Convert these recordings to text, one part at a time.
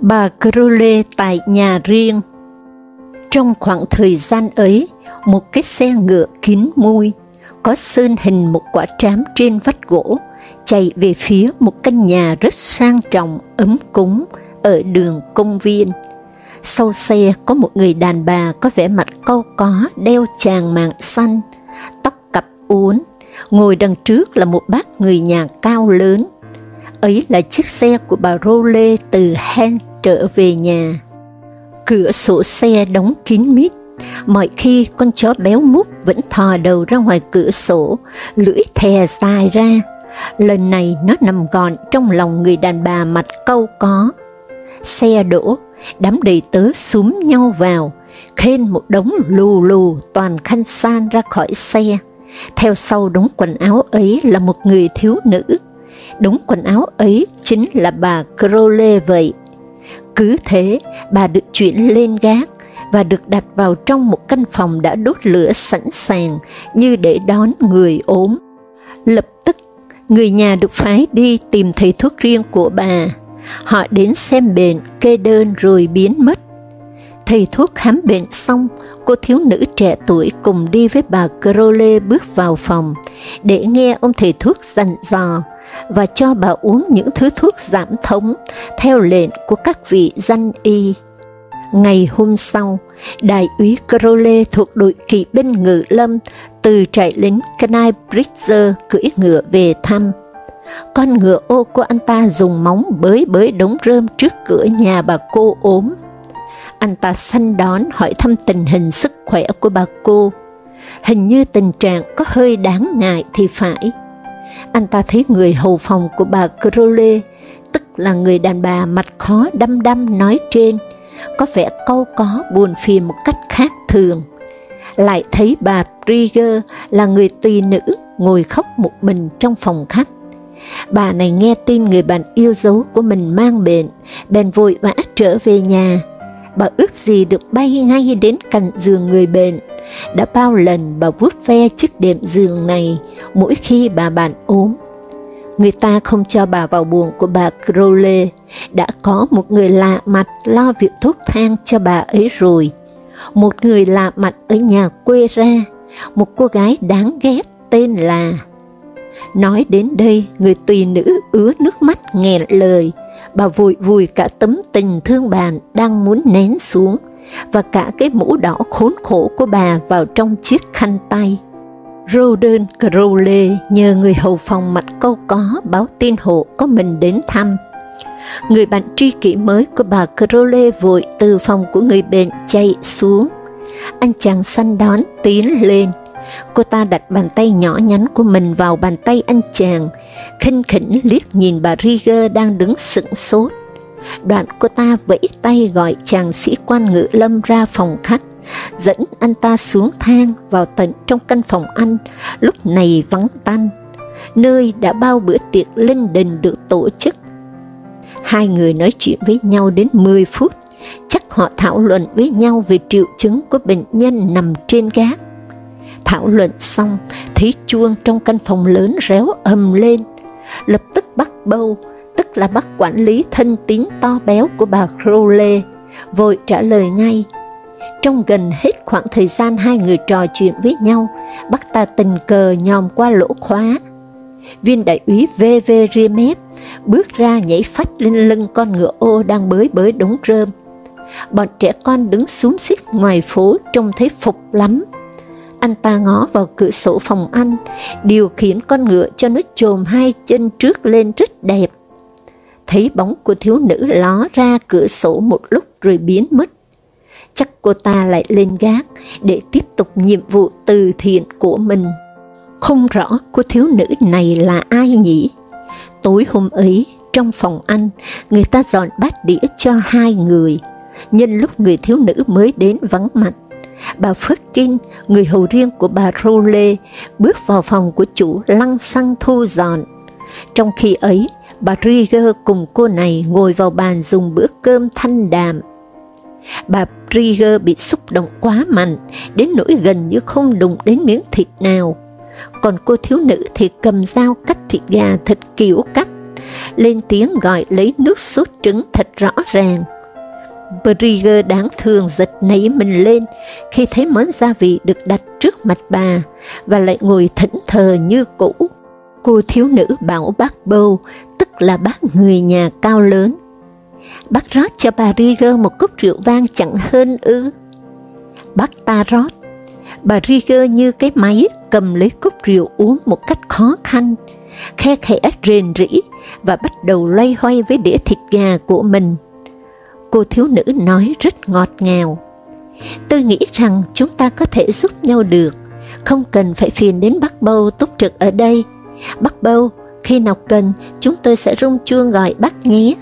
Bà Crowley tại nhà riêng Trong khoảng thời gian ấy, một cái xe ngựa kín mui, có sơn hình một quả trám trên vách gỗ, chạy về phía một căn nhà rất sang trọng, ấm cúng, ở đường công viên. Sau xe có một người đàn bà có vẻ mặt câu có, đeo chàng mạng xanh, tóc cặp uốn, ngồi đằng trước là một bác người nhà cao lớn. Ấy là chiếc xe của bà Rô từ Hen trở về nhà. Cửa sổ xe đóng kín mít, mọi khi con chó béo mút vẫn thò đầu ra ngoài cửa sổ, lưỡi thè dài ra. Lần này nó nằm gọn trong lòng người đàn bà mặt câu có. Xe đổ, đám đầy tớ súm nhau vào, khen một đống lù lù toàn khăn san ra khỏi xe. Theo sau đống quần áo ấy là một người thiếu nữ. Đống quần áo ấy chính là bà Crowley vậy. Cứ thế, bà được chuyển lên gác và được đặt vào trong một căn phòng đã đốt lửa sẵn sàng như để đón người ốm. Lập tức, người nhà được phái đi tìm thầy thuốc riêng của bà. Họ đến xem bệnh, kê đơn rồi biến mất. Thầy thuốc khám bệnh xong, cô thiếu nữ trẻ tuổi cùng đi với bà Crowley bước vào phòng để nghe ông thầy thuốc dặn dò và cho bà uống những thứ thuốc giảm thống theo lệnh của các vị danh y. Ngày hôm sau, đại úy Crowley thuộc đội kỵ binh ngự lâm từ trại lính Knightsbridge cưỡi ngựa về thăm. Con ngựa ô của anh ta dùng móng bới bới đống rơm trước cửa nhà bà cô ốm. Anh ta săn đón hỏi thăm tình hình sức khỏe của bà cô. Hình như tình trạng có hơi đáng ngại thì phải anh ta thấy người hầu phòng của bà Crowley, tức là người đàn bà mặt khó đăm đăm nói trên, có vẻ câu có buồn phiền một cách khác thường. Lại thấy bà Brigger là người tùy nữ ngồi khóc một mình trong phòng khách. Bà này nghe tin người bạn yêu dấu của mình mang bệnh, bèn vội vã trở về nhà. Bà ước gì được bay ngay đến cạnh giường người bệnh, đã bao lần bà vuốt ve chiếc đệm giường này mỗi khi bà bạn ốm. Người ta không cho bà vào buồng của bà Crowley, đã có một người lạ mặt lo việc thuốc thang cho bà ấy rồi. Một người lạ mặt ở nhà quê ra, một cô gái đáng ghét tên là... Nói đến đây, người tùy nữ ứa nước mắt nghẹn lời, bà vội vùi cả tấm tình thương bàn đang muốn nén xuống, và cả cái mũ đỏ khốn khổ của bà vào trong chiếc khăn tay. Roden Crowley nhờ người hầu phòng mặt câu có báo tin hộ có mình đến thăm. Người bạn tri kỷ mới của bà Crowley vội từ phòng của người bệnh chạy xuống. Anh chàng săn đón tiến lên. Cô ta đặt bàn tay nhỏ nhắn của mình vào bàn tay anh chàng, khinh khỉnh liếc nhìn bà Rieger đang đứng sững sốt. Đoạn cô ta vẫy tay gọi chàng sĩ quan ngự lâm ra phòng khách, dẫn anh ta xuống thang vào tận trong căn phòng anh, lúc này vắng tanh, nơi đã bao bữa tiệc linh đình được tổ chức. Hai người nói chuyện với nhau đến 10 phút, chắc họ thảo luận với nhau về triệu chứng của bệnh nhân nằm trên gác. Thảo luận xong, thấy chuông trong căn phòng lớn réo ầm lên, lập tức bắt bâu, tức là bắt quản lý thân tín to béo của bà Crowley, vội trả lời ngay. Trong gần hết khoảng thời gian hai người trò chuyện với nhau, bác ta tình cờ nhòm qua lỗ khóa. Viên đại úy V.V. Riemep bước ra nhảy phách lên lưng con ngựa ô đang bới bới đống rơm. Bọn trẻ con đứng xuống xích ngoài phố trông thấy phục lắm. Anh ta ngó vào cửa sổ phòng anh, điều khiển con ngựa cho nó chồm hai chân trước lên rất đẹp thấy bóng của thiếu nữ ló ra cửa sổ một lúc rồi biến mất. Chắc cô ta lại lên gác để tiếp tục nhiệm vụ từ thiện của mình. Không rõ cô thiếu nữ này là ai nhỉ? Tối hôm ấy, trong phòng ăn, người ta dọn bát đĩa cho hai người. nhân lúc người thiếu nữ mới đến vắng mặt. Bà Phước Kinh, người hầu riêng của bà Rô Lê, bước vào phòng của chủ lăng xăng thu dọn. Trong khi ấy, bà Rieger cùng cô này ngồi vào bàn dùng bữa cơm thanh đạm. Bà Rieger bị xúc động quá mạnh, đến nỗi gần như không đụng đến miếng thịt nào. Còn cô thiếu nữ thì cầm dao cắt thịt gà thịt kiểu cắt, lên tiếng gọi lấy nước sốt trứng thật rõ ràng. Brigger đáng thương giật nảy mình lên khi thấy món gia vị được đặt trước mặt bà và lại ngồi thẫn thờ như cũ. Cô thiếu nữ bảo bác bâu, tức là bác người nhà cao lớn. Bác rót cho bà Rieger một cốc rượu vang chẳng hơn ư. Bác ta rót. Bà Rieger như cái máy cầm lấy cốc rượu uống một cách khó khăn, khe khẽ rền rĩ và bắt đầu loay hoay với đĩa thịt gà của mình. Cô thiếu nữ nói rất ngọt ngào. Tôi nghĩ rằng chúng ta có thể giúp nhau được, không cần phải phiền đến bác bâu túc trực ở đây. Bác bâu, khi nào cần, chúng tôi sẽ rung chuông gọi bác nhé.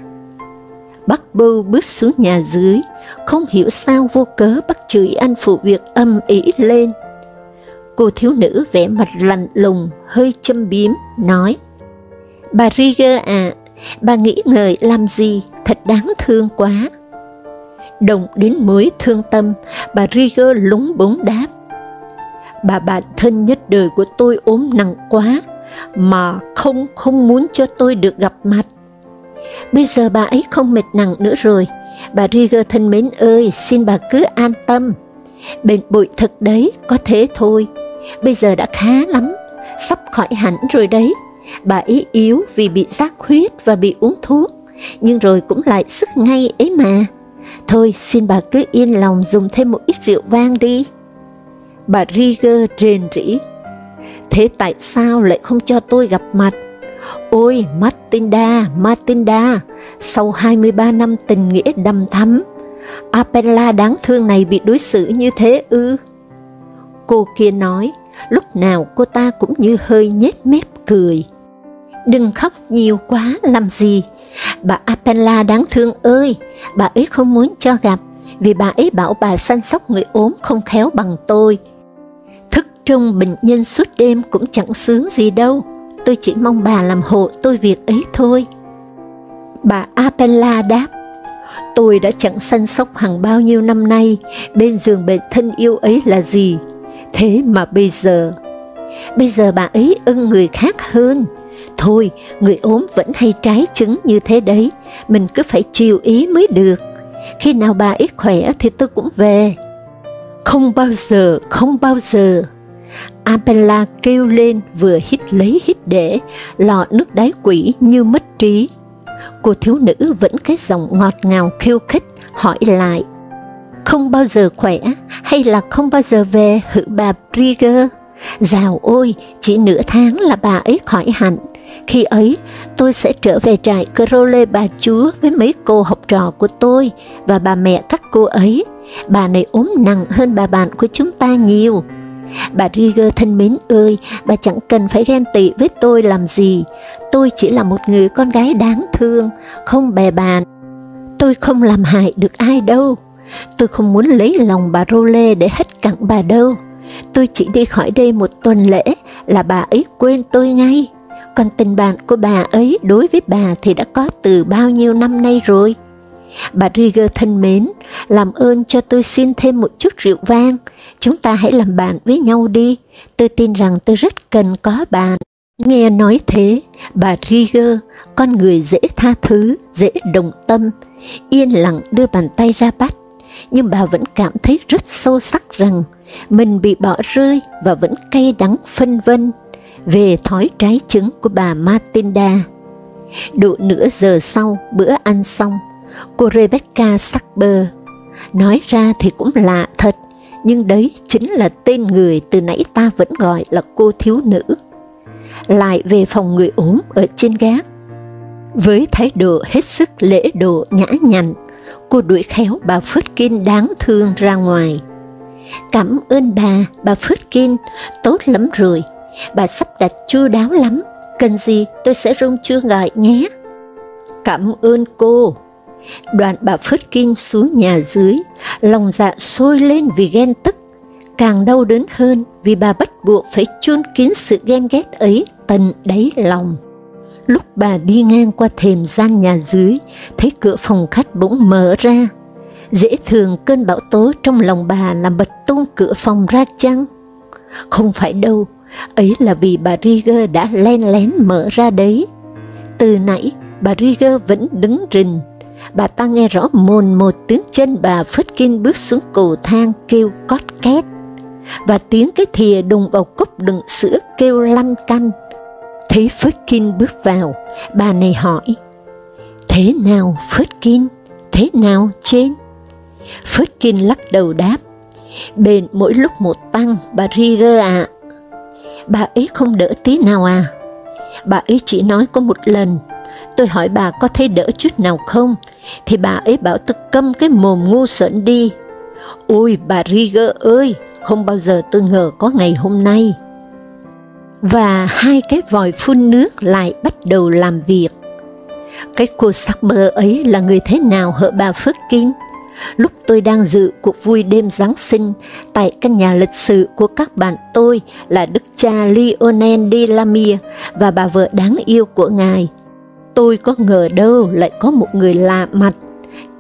Bác bâu bước xuống nhà dưới, không hiểu sao vô cớ bác chửi anh phụ việc âm ỉ lên. Cô thiếu nữ vẻ mặt lạnh lùng, hơi châm biếm, nói, Bà Rieger à, bà nghĩ ngợi làm gì, thật đáng thương quá. Đồng đến mối thương tâm, bà Rieger lúng búng đáp. Bà bạn thân nhất đời của tôi ốm nặng quá, mà không không muốn cho tôi được gặp mặt. Bây giờ bà ấy không mệt nặng nữa rồi, bà Rieger thân mến ơi, xin bà cứ an tâm. Bệnh bụi thật đấy, có thế thôi, bây giờ đã khá lắm, sắp khỏi hẳn rồi đấy. Bà ấy yếu vì bị giác huyết và bị uống thuốc, nhưng rồi cũng lại sức ngay ấy mà. Thôi xin bà cứ yên lòng dùng thêm một ít rượu vang đi. Bà Rieger rền rĩ. Thế tại sao lại không cho tôi gặp mặt? Ôi Martinda, Martinda, sau 23 năm tình nghĩa đầm thắm, Apella đáng thương này bị đối xử như thế ư? Cô kia nói, lúc nào cô ta cũng như hơi nhếch mép cười. Đừng khóc nhiều quá làm gì, bà Apella đáng thương ơi, bà ấy không muốn cho gặp, vì bà ấy bảo bà săn sóc người ốm không khéo bằng tôi. Thức trông bệnh nhân suốt đêm cũng chẳng sướng gì đâu, tôi chỉ mong bà làm hộ tôi việc ấy thôi. Bà Apella đáp, tôi đã chẳng săn sóc hàng bao nhiêu năm nay, bên giường bệnh thân yêu ấy là gì, thế mà bây giờ, bây giờ bà ấy ưng người khác hơn, Thôi, người ốm vẫn hay trái chứng như thế đấy, mình cứ phải chiều ý mới được. Khi nào bà ít khỏe thì tôi cũng về. Không bao giờ, không bao giờ. Abella kêu lên vừa hít lấy hít để, lọ nước đáy quỷ như mất trí. Cô thiếu nữ vẫn cái giọng ngọt ngào khiêu khích, hỏi lại. Không bao giờ khỏe, hay là không bao giờ về hự bà Brigger? Dào ôi, chỉ nửa tháng là bà ấy khỏi hẳn, khi ấy, tôi sẽ trở về trại Crowley bà chúa với mấy cô học trò của tôi và bà mẹ các cô ấy. Bà này ốm nặng hơn bà bạn của chúng ta nhiều. Bà Rieger thân mến ơi, bà chẳng cần phải ghen tị với tôi làm gì. Tôi chỉ là một người con gái đáng thương, không bè bàn. Tôi không làm hại được ai đâu. Tôi không muốn lấy lòng bà Rô Lê để hết cặn bà đâu. Tôi chỉ đi khỏi đây một tuần lễ là bà ấy quên tôi ngay còn tình bạn của bà ấy đối với bà thì đã có từ bao nhiêu năm nay rồi. Bà Rieger thân mến, làm ơn cho tôi xin thêm một chút rượu vang, chúng ta hãy làm bạn với nhau đi, tôi tin rằng tôi rất cần có bạn. Nghe nói thế, bà Rieger, con người dễ tha thứ, dễ đồng tâm, yên lặng đưa bàn tay ra bắt, nhưng bà vẫn cảm thấy rất sâu sắc rằng mình bị bỏ rơi và vẫn cay đắng phân vân về thói trái trứng của bà Martinda. Độ nửa giờ sau bữa ăn xong, cô Rebecca Sackber nói ra thì cũng lạ thật, nhưng đấy chính là tên người từ nãy ta vẫn gọi là cô thiếu nữ. Lại về phòng người ốm ở trên gác. Với thái độ hết sức lễ độ nhã nhặn, cô đuổi khéo bà Phước đáng thương ra ngoài. Cảm ơn bà, bà Phước tốt lắm rồi, bà sắp đặt chu đáo lắm, cần gì tôi sẽ rung chuông gọi nhé. Cảm ơn cô. Đoàn bà Phớt Kinh xuống nhà dưới, lòng dạ sôi lên vì ghen tức, càng đau đớn hơn vì bà bắt buộc phải chôn kín sự ghen ghét ấy tận đáy lòng. Lúc bà đi ngang qua thềm gian nhà dưới, thấy cửa phòng khách bỗng mở ra. Dễ thường cơn bão tố trong lòng bà làm bật tung cửa phòng ra chăng? Không phải đâu, ấy là vì bà Rieger đã len lén mở ra đấy. Từ nãy, bà Rieger vẫn đứng rình. Bà ta nghe rõ mồn một tiếng chân bà phất bước xuống cầu thang kêu cót két, và tiếng cái thìa đùng vào cốc đựng sữa kêu lăn canh Thấy Phớtkin bước vào, bà này hỏi, Thế nào Phớtkin? Thế nào trên? Phớtkin lắc đầu đáp, Bền mỗi lúc một tăng, bà Rieger ạ. À. Bà ấy không đỡ tí nào à? Bà ấy chỉ nói có một lần, tôi hỏi bà có thấy đỡ chút nào không, thì bà ấy bảo tôi câm cái mồm ngu sợn đi. Ôi bà Rieger ơi, không bao giờ tôi ngờ có ngày hôm nay và hai cái vòi phun nước lại bắt đầu làm việc. Cái cô sắc bơ ấy là người thế nào hỡi bà Phước Kinh? Lúc tôi đang dự cuộc vui đêm Giáng sinh tại căn nhà lịch sử của các bạn tôi là đức cha Lionel de Lamia và bà vợ đáng yêu của ngài. Tôi có ngờ đâu lại có một người lạ mặt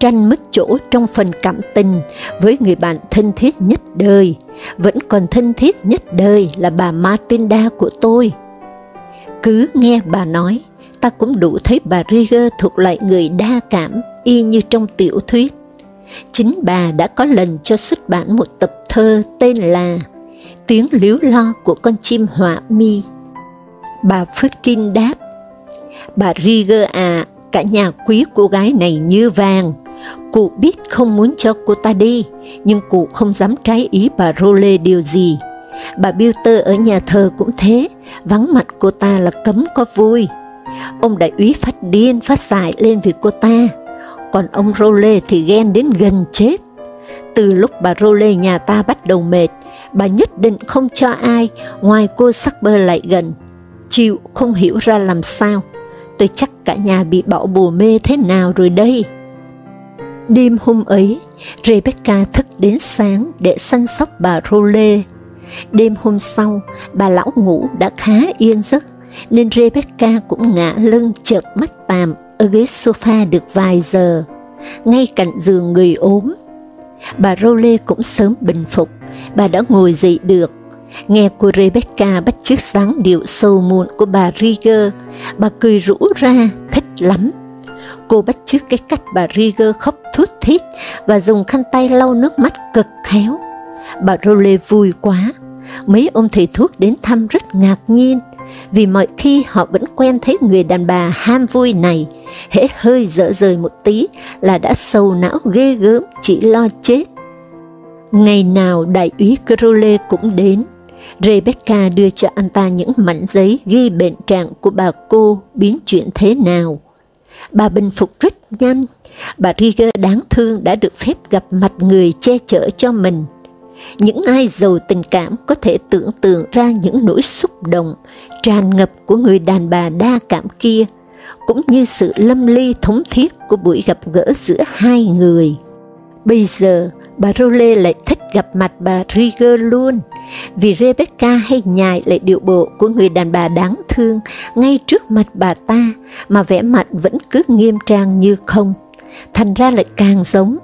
tranh mất chỗ trong phần cảm tình với người bạn thân thiết nhất đời, vẫn còn thân thiết nhất đời là bà Matilda của tôi. Cứ nghe bà nói, ta cũng đủ thấy bà Rieger thuộc loại người đa cảm, y như trong tiểu thuyết. Chính bà đã có lần cho xuất bản một tập thơ tên là Tiếng líu lo của con chim họa mi. Bà Friedkin đáp, Bà Rieger à, cả nhà quý cô gái này như vàng, Cụ biết không muốn cho cô ta đi, nhưng cụ không dám trái ý bà Role điều gì. Bà Bilter ở nhà thờ cũng thế, vắng mặt cô ta là cấm có vui. Ông đại úy phát điên phát dại lên vì cô ta, còn ông Role thì ghen đến gần chết. Từ lúc bà Role nhà ta bắt đầu mệt, bà nhất định không cho ai ngoài cô sắc bơ lại gần. Chịu không hiểu ra làm sao, tôi chắc cả nhà bị bỏ bùa mê thế nào rồi đây. Đêm hôm ấy, Rebecca thức đến sáng để săn sóc bà Role. Đêm hôm sau, bà lão ngủ đã khá yên giấc, nên Rebecca cũng ngã lưng chợp mắt tạm ở ghế sofa được vài giờ, ngay cạnh giường người ốm. Bà Role cũng sớm bình phục, bà đã ngồi dậy được. Nghe cô Rebecca bắt chước dáng điệu sâu muộn của bà Rieger, bà cười rũ ra, thích lắm. Cô bắt chước cái cách bà Rieger khóc thút thít và dùng khăn tay lau nước mắt cực khéo. Bà Role vui quá, mấy ông thầy thuốc đến thăm rất ngạc nhiên, vì mọi khi họ vẫn quen thấy người đàn bà ham vui này, hễ hơi dở rời một tí là đã sầu não ghê gớm chỉ lo chết. Ngày nào đại úy Crowley cũng đến, Rebecca đưa cho anh ta những mảnh giấy ghi bệnh trạng của bà cô biến chuyện thế nào. Bà bình phục rất nhanh, bà Rieger đáng thương đã được phép gặp mặt người che chở cho mình. Những ai giàu tình cảm có thể tưởng tượng ra những nỗi xúc động, tràn ngập của người đàn bà đa cảm kia, cũng như sự lâm ly thống thiết của buổi gặp gỡ giữa hai người. Bây giờ, bà Role lại thích gặp mặt bà Rieger luôn, vì Rebecca hay nhài lại điệu bộ của người đàn bà đáng thương ngay trước mặt bà ta, mà vẻ mặt vẫn cứ nghiêm trang như không, thành ra lại càng giống.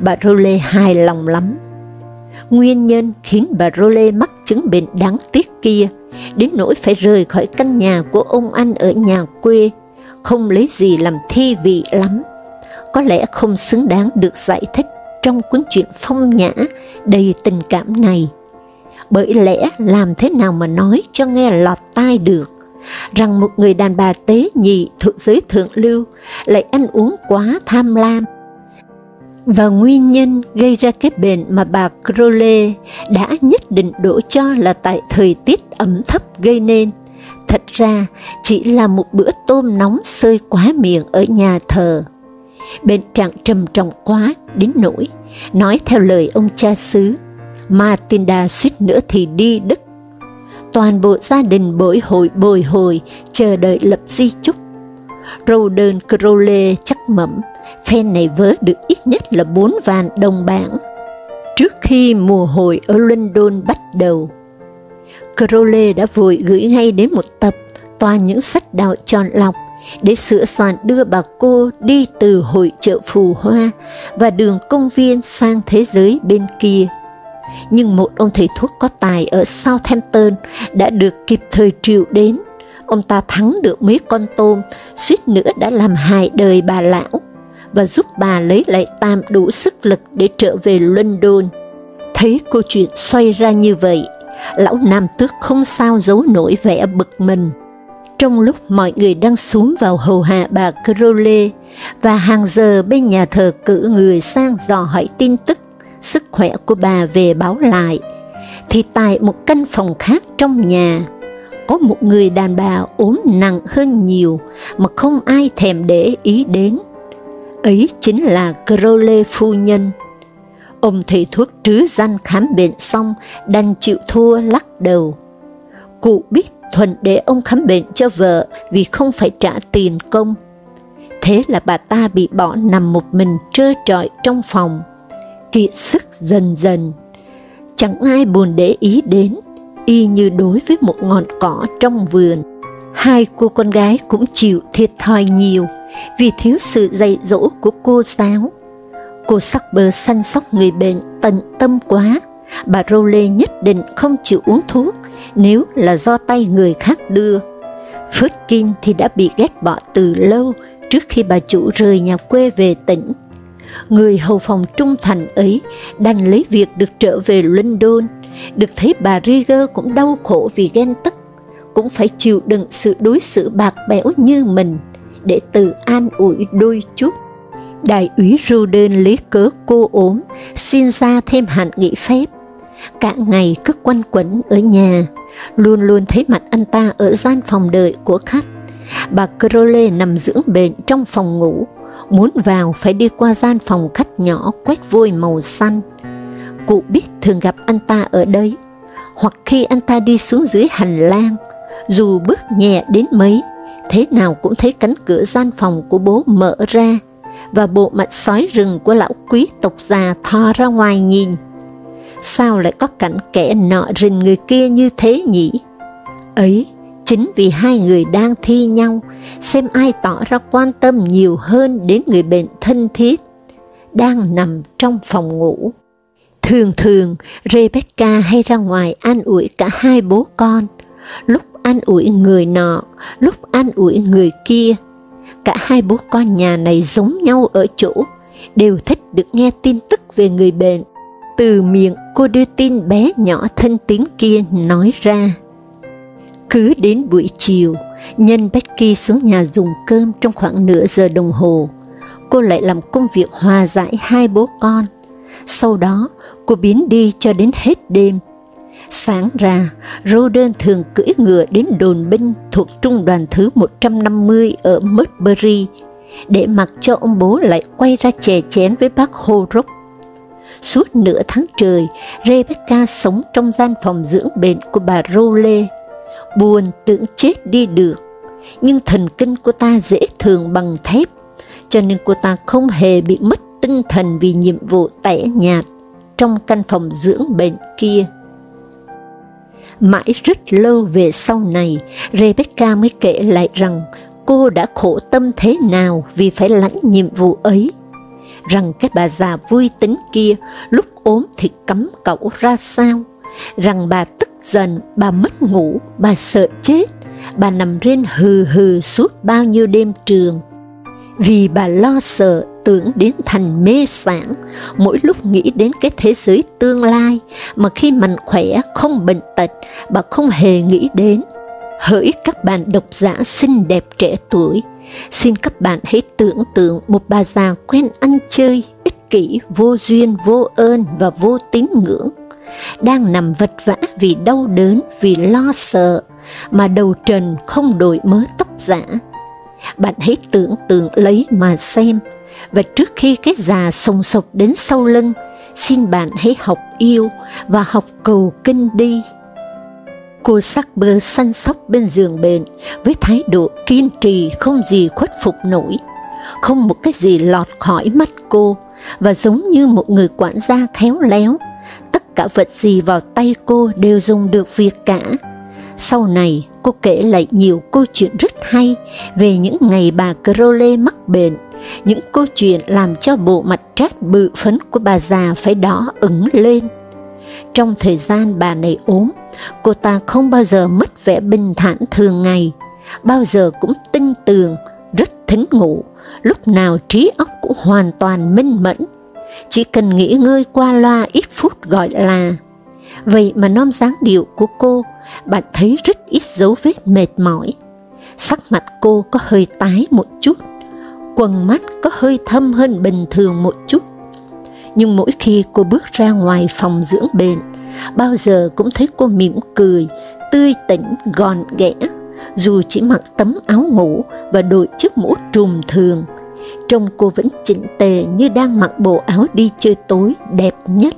Bà Role hài lòng lắm. Nguyên nhân khiến bà Role mắc chứng bệnh đáng tiếc kia, đến nỗi phải rời khỏi căn nhà của ông anh ở nhà quê, không lấy gì làm thi vị lắm. Có lẽ không xứng đáng được giải thích trong cuốn truyện phong nhã đầy tình cảm này. Bởi lẽ làm thế nào mà nói cho nghe lọt tai được, rằng một người đàn bà tế nhị thuộc giới thượng lưu lại ăn uống quá tham lam. Và nguyên nhân gây ra cái bệnh mà bà Crowley đã nhất định đổ cho là tại thời tiết ẩm thấp gây nên. Thật ra chỉ là một bữa tôm nóng sơi quá miệng ở nhà thờ. Bệnh trạng trầm trọng quá đến nỗi, nói theo lời ông cha xứ, Matilda suýt nữa thì đi Đức. Toàn bộ gia đình bối hội bồi hồi, chờ đợi lập di chúc. Roden Crowley chắc mẩm, phen này vớ được ít nhất là bốn vạn đồng bảng. Trước khi mùa hội ở London bắt đầu, Crowley đã vội gửi ngay đến một tập toàn những sách đạo tròn lọc để sửa soạn đưa bà cô đi từ hội chợ phù hoa và đường công viên sang thế giới bên kia. Nhưng một ông thầy thuốc có tài ở Southampton đã được kịp thời triệu đến. Ông ta thắng được mấy con tôm, suýt nữa đã làm hại đời bà lão, và giúp bà lấy lại tam đủ sức lực để trở về London. Thấy câu chuyện xoay ra như vậy, lão Nam Tước không sao giấu nổi vẻ bực mình. Trong lúc mọi người đang xuống vào hầu hạ bà Crowley và hàng giờ bên nhà thờ cử người sang dò hỏi tin tức, sức khỏe của bà về báo lại, thì tại một căn phòng khác trong nhà, có một người đàn bà ốm nặng hơn nhiều mà không ai thèm để ý đến. Ấy chính là Crowley phu nhân. Ông thầy thuốc trứ danh khám bệnh xong, đành chịu thua lắc đầu. Cụ biết Thuần để ông khám bệnh cho vợ vì không phải trả tiền công. Thế là bà ta bị bỏ nằm một mình trơ trọi trong phòng, kiệt sức dần dần. Chẳng ai buồn để ý đến, y như đối với một ngọn cỏ trong vườn. Hai cô con gái cũng chịu thiệt thòi nhiều vì thiếu sự dạy dỗ của cô giáo. Cô sắc bơ săn sóc người bệnh tận tâm quá, bà Rô Lê nhất định không chịu uống thuốc nếu là do tay người khác đưa. Phớtkin thì đã bị ghét bỏ từ lâu trước khi bà chủ rời nhà quê về tỉnh. Người hầu phòng trung thành ấy đành lấy việc được trở về London, được thấy bà Rieger cũng đau khổ vì ghen tức, cũng phải chịu đựng sự đối xử bạc bẽo như mình để tự an ủi đôi chút. Đại úy Roden lấy cớ cô ốm, xin ra thêm hạn nghỉ phép. Cả ngày cứ quanh quẩn ở nhà, luôn luôn thấy mặt anh ta ở gian phòng đợi của khách. Bà Crowley nằm dưỡng bệnh trong phòng ngủ, muốn vào phải đi qua gian phòng khách nhỏ quét vôi màu xanh. Cụ biết thường gặp anh ta ở đây, hoặc khi anh ta đi xuống dưới hành lang, dù bước nhẹ đến mấy, thế nào cũng thấy cánh cửa gian phòng của bố mở ra, và bộ mặt sói rừng của lão quý tộc già thò ra ngoài nhìn sao lại có cảnh kẻ nọ rình người kia như thế nhỉ? Ấy, chính vì hai người đang thi nhau, xem ai tỏ ra quan tâm nhiều hơn đến người bệnh thân thiết, đang nằm trong phòng ngủ. Thường thường, Rebecca hay ra ngoài an ủi cả hai bố con, lúc an ủi người nọ, lúc an ủi người kia. Cả hai bố con nhà này giống nhau ở chỗ, đều thích được nghe tin tức về người bệnh từ miệng cô đưa tin bé nhỏ thân tín kia nói ra. Cứ đến buổi chiều, nhân Becky xuống nhà dùng cơm trong khoảng nửa giờ đồng hồ, cô lại làm công việc hòa giải hai bố con. Sau đó, cô biến đi cho đến hết đêm. Sáng ra, Roden thường cưỡi ngựa đến đồn binh thuộc trung đoàn thứ 150 ở Mudbury, để mặc cho ông bố lại quay ra chè chén với bác Horrocks Suốt nửa tháng trời, Rebecca sống trong gian phòng dưỡng bệnh của bà Rowley. Buồn tưởng chết đi được, nhưng thần kinh của ta dễ thường bằng thép, cho nên cô ta không hề bị mất tinh thần vì nhiệm vụ tẻ nhạt trong căn phòng dưỡng bệnh kia. Mãi rất lâu về sau này, Rebecca mới kể lại rằng cô đã khổ tâm thế nào vì phải lãnh nhiệm vụ ấy. Rằng cái bà già vui tính kia lúc ốm thì cấm cậu ra sao, rằng bà tức giận, bà mất ngủ, bà sợ chết, bà nằm rên hừ hừ suốt bao nhiêu đêm trường. Vì bà lo sợ tưởng đến thành mê sản, mỗi lúc nghĩ đến cái thế giới tương lai mà khi mạnh khỏe, không bệnh tật, bà không hề nghĩ đến. Hỡi các bạn độc giả xinh đẹp trẻ tuổi, Xin các bạn hãy tưởng tượng một bà già quen ăn chơi, ích kỷ, vô duyên, vô ơn và vô tín ngưỡng, đang nằm vật vã vì đau đớn, vì lo sợ, mà đầu trần không đổi mớ tóc giả. Bạn hãy tưởng tượng lấy mà xem, và trước khi cái già sồng sộc đến sau lưng, xin bạn hãy học yêu và học cầu kinh đi. Cô sắc bơ săn sóc bên giường bệnh với thái độ kiên trì không gì khuất phục nổi. không một cái gì lọt khỏi mắt cô, và giống như một người quản gia khéo léo, tất cả vật gì vào tay cô đều dùng được việc cả. Sau này, cô kể lại nhiều câu chuyện rất hay về những ngày bà Crowley mắc bệnh, những câu chuyện làm cho bộ mặt trát bự phấn của bà già phải đỏ ửng lên. Trong thời gian bà này ốm, cô ta không bao giờ mất vẻ bình thản thường ngày, bao giờ cũng tinh tường, rất thính ngủ, lúc nào trí óc cũng hoàn toàn minh mẫn, chỉ cần nghỉ ngơi qua loa ít phút gọi là. Vậy mà non dáng điệu của cô, bạn thấy rất ít dấu vết mệt mỏi. Sắc mặt cô có hơi tái một chút, quần mắt có hơi thâm hơn bình thường một chút. Nhưng mỗi khi cô bước ra ngoài phòng dưỡng bệnh, bao giờ cũng thấy cô mỉm cười, tươi tỉnh, gòn ghẽ, dù chỉ mặc tấm áo ngủ và đội chiếc mũ trùm thường. Trông cô vẫn chỉnh tề như đang mặc bộ áo đi chơi tối đẹp nhất.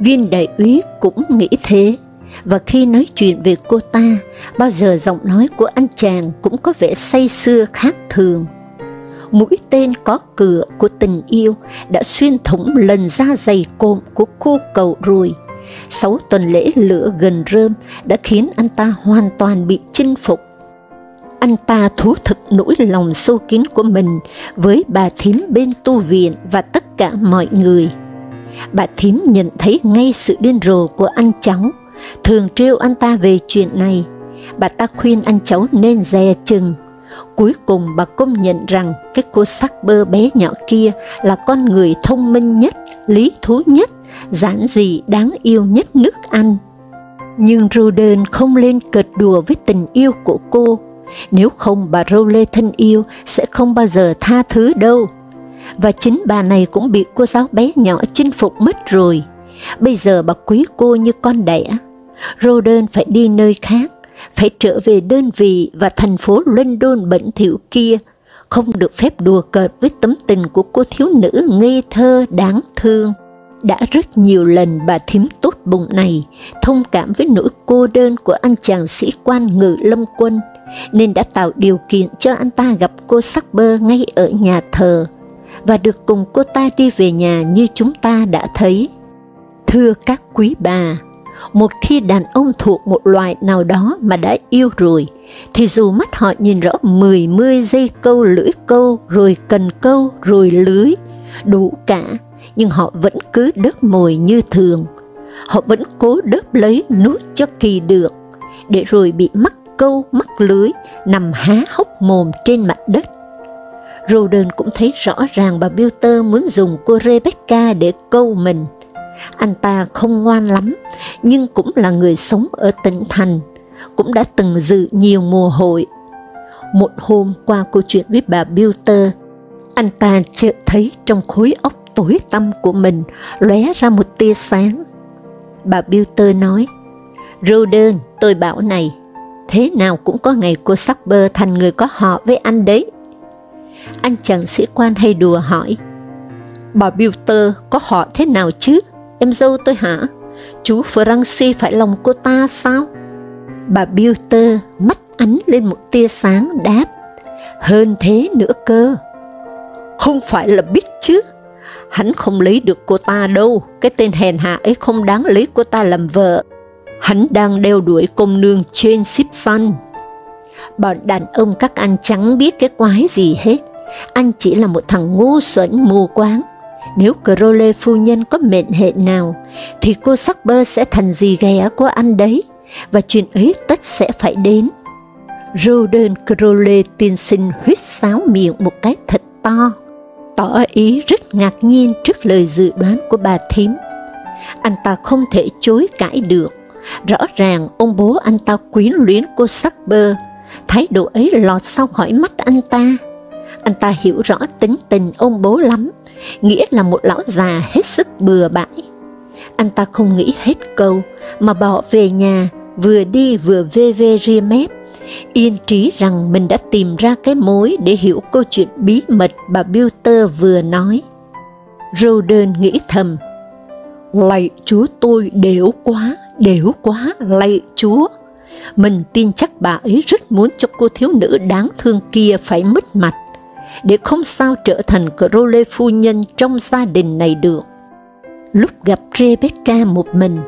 Viên đại úy cũng nghĩ thế, và khi nói chuyện về cô ta, bao giờ giọng nói của anh chàng cũng có vẻ say sưa khác thường mũi tên có cửa của tình yêu đã xuyên thủng lần da dày cộm của cô cậu rồi. Sáu tuần lễ lửa gần rơm đã khiến anh ta hoàn toàn bị chinh phục. Anh ta thú thực nỗi lòng sâu kín của mình với bà thím bên tu viện và tất cả mọi người. Bà thím nhận thấy ngay sự điên rồ của anh cháu, thường trêu anh ta về chuyện này. Bà ta khuyên anh cháu nên dè chừng, Cuối cùng bà công nhận rằng cái cô sắc bơ bé nhỏ kia là con người thông minh nhất, lý thú nhất, giản dị đáng yêu nhất nước Anh. Nhưng Roden không lên cợt đùa với tình yêu của cô, nếu không bà Rowley thân yêu sẽ không bao giờ tha thứ đâu. Và chính bà này cũng bị cô giáo bé nhỏ chinh phục mất rồi. Bây giờ bà quý cô như con đẻ. Roden phải đi nơi khác, phải trở về đơn vị và thành phố London bẩn thỉu kia, không được phép đùa cợt với tấm tình của cô thiếu nữ ngây thơ đáng thương. Đã rất nhiều lần bà thím tốt bụng này thông cảm với nỗi cô đơn của anh chàng sĩ quan ngự lâm quân, nên đã tạo điều kiện cho anh ta gặp cô sắc bơ ngay ở nhà thờ, và được cùng cô ta đi về nhà như chúng ta đã thấy. Thưa các quý bà, một khi đàn ông thuộc một loài nào đó mà đã yêu rồi, thì dù mắt họ nhìn rõ mười mươi dây câu lưỡi câu, rồi cần câu, rồi lưới, đủ cả, nhưng họ vẫn cứ đớp mồi như thường. Họ vẫn cố đớp lấy nuốt cho kỳ được, để rồi bị mắc câu, mắc lưới, nằm há hốc mồm trên mặt đất. Roden cũng thấy rõ ràng bà Bilter muốn dùng cô Rebecca để câu mình, anh ta không ngoan lắm, nhưng cũng là người sống ở tỉnh thành, cũng đã từng dự nhiều mùa hội. Một hôm qua câu chuyện với bà Bilter, anh ta chợt thấy trong khối óc tối tăm của mình lóe ra một tia sáng. Bà Bilter nói, Roden, tôi bảo này, thế nào cũng có ngày cô Sapper thành người có họ với anh đấy. Anh chàng sĩ quan hay đùa hỏi, bà Bilter có họ thế nào chứ? Em dâu tôi hả? Chú Francis phải lòng cô ta sao? Bà Bilter mắt ánh lên một tia sáng đáp, hơn thế nữa cơ. Không phải là biết chứ, hắn không lấy được cô ta đâu, cái tên hèn hạ ấy không đáng lấy cô ta làm vợ. Hắn đang đeo đuổi công nương trên ship sun. Bọn đàn ông các anh chẳng biết cái quái gì hết, anh chỉ là một thằng ngu xuẩn mù quáng, nếu Crowley phu nhân có mệnh hệ nào, thì cô sắc bơ sẽ thành gì ghẻ của anh đấy, và chuyện ấy tất sẽ phải đến. Roden Crowley tiên sinh huyết sáo miệng một cái thật to, tỏ ý rất ngạc nhiên trước lời dự đoán của bà thím. Anh ta không thể chối cãi được, rõ ràng ông bố anh ta quyến luyến cô sắc bơ, thái độ ấy lọt sau khỏi mắt anh ta. Anh ta hiểu rõ tính tình ông bố lắm, nghĩa là một lão già hết sức bừa bãi. Anh ta không nghĩ hết câu, mà bỏ về nhà, vừa đi vừa vê vê ria mép, yên trí rằng mình đã tìm ra cái mối để hiểu câu chuyện bí mật bà Bilter vừa nói. Roden nghĩ thầm, lạy chúa tôi đểu quá, đểu quá, lạy chúa. Mình tin chắc bà ấy rất muốn cho cô thiếu nữ đáng thương kia phải mất mặt để không sao trở thành Crowley phu nhân trong gia đình này được. Lúc gặp Rebecca một mình,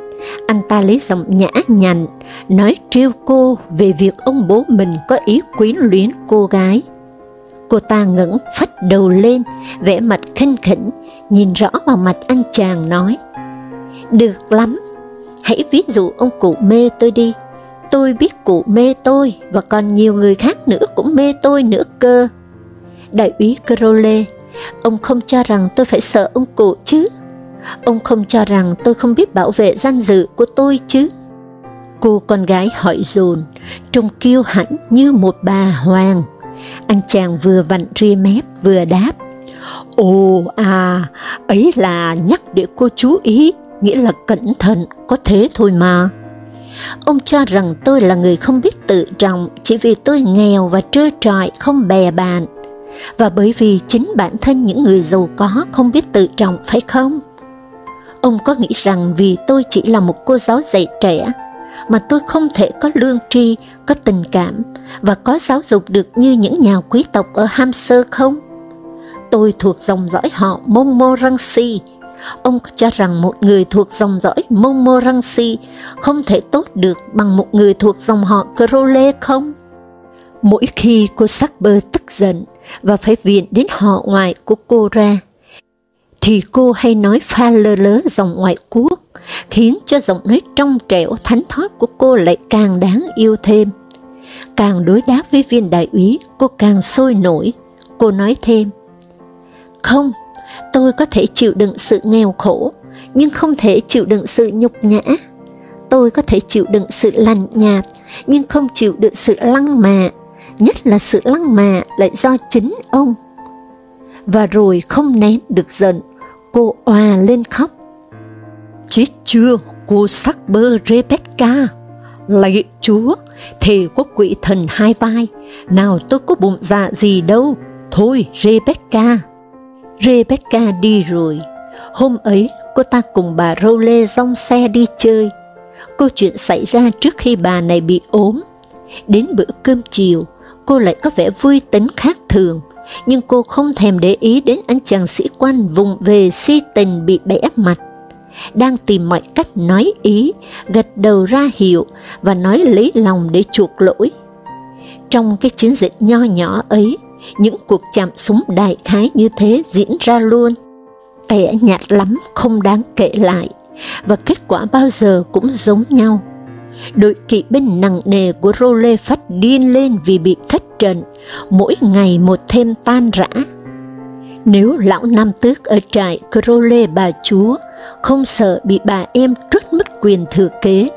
anh ta lấy giọng nhã nhặn, nói trêu cô về việc ông bố mình có ý quyến luyến cô gái. Cô ta ngẩng phách đầu lên, vẻ mặt khinh khỉnh, nhìn rõ vào mặt anh chàng nói, Được lắm, hãy ví dụ ông cụ mê tôi đi, tôi biết cụ mê tôi và còn nhiều người khác nữa cũng mê tôi nữa cơ. Đại úy Crowley, ông không cho rằng tôi phải sợ ông cụ chứ? Ông không cho rằng tôi không biết bảo vệ danh dự của tôi chứ? Cô con gái hỏi dồn, trông kiêu hãnh như một bà hoàng. Anh chàng vừa vặn ria mép vừa đáp. Ồ à, ấy là nhắc để cô chú ý, nghĩa là cẩn thận, có thế thôi mà. Ông cho rằng tôi là người không biết tự trọng chỉ vì tôi nghèo và trơ trọi không bè bạn, và bởi vì chính bản thân những người giàu có không biết tự trọng phải không? Ông có nghĩ rằng vì tôi chỉ là một cô giáo dạy trẻ, mà tôi không thể có lương tri, có tình cảm và có giáo dục được như những nhà quý tộc ở Hampshire không? Tôi thuộc dòng dõi họ Montmorency. Ông có cho rằng một người thuộc dòng dõi Montmorency không thể tốt được bằng một người thuộc dòng họ Crowley không? Mỗi khi cô sắc bơ tức giận và phải viện đến họ ngoại của cô ra, thì cô hay nói pha lơ lớ dòng ngoại quốc, khiến cho giọng nói trong trẻo thánh thót của cô lại càng đáng yêu thêm. Càng đối đáp với viên đại úy, cô càng sôi nổi. Cô nói thêm, Không, tôi có thể chịu đựng sự nghèo khổ, nhưng không thể chịu đựng sự nhục nhã. Tôi có thể chịu đựng sự lành nhạt, nhưng không chịu đựng sự lăng mạ, nhất là sự lăng mạ lại do chính ông. Và rồi không nén được giận, cô òa lên khóc. Chết chưa, cô sắc bơ Rebecca, lạy chúa, thề có quỷ thần hai vai, nào tôi có bụng dạ gì đâu, thôi Rebecca. Rebecca đi rồi, hôm ấy cô ta cùng bà Rowley rong xe đi chơi. Câu chuyện xảy ra trước khi bà này bị ốm. Đến bữa cơm chiều, cô lại có vẻ vui tính khác thường, nhưng cô không thèm để ý đến anh chàng sĩ quan vùng về si tình bị bẽ mặt. Đang tìm mọi cách nói ý, gật đầu ra hiệu và nói lấy lòng để chuộc lỗi. Trong cái chiến dịch nho nhỏ ấy, những cuộc chạm súng đại khái như thế diễn ra luôn. Tẻ nhạt lắm, không đáng kể lại, và kết quả bao giờ cũng giống nhau. Đội kỵ binh nặng nề của Role phát điên lên vì bị thất trận, mỗi ngày một thêm tan rã. Nếu lão Nam Tước ở trại Crowley bà chúa không sợ bị bà em trút mất quyền thừa kế,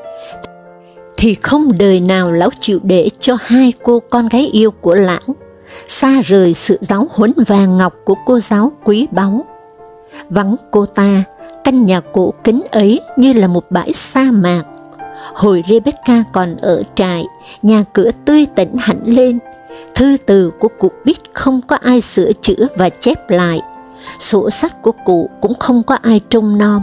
thì không đời nào lão chịu để cho hai cô con gái yêu của lão xa rời sự giáo huấn vàng ngọc của cô giáo quý báu. Vắng cô ta, căn nhà cổ kính ấy như là một bãi sa mạc. Hồi Rebecca còn ở trại, nhà cửa tươi tỉnh hẳn lên, thư từ của cụ biết không có ai sửa chữa và chép lại, sổ sách của cụ cũng không có ai trông nom,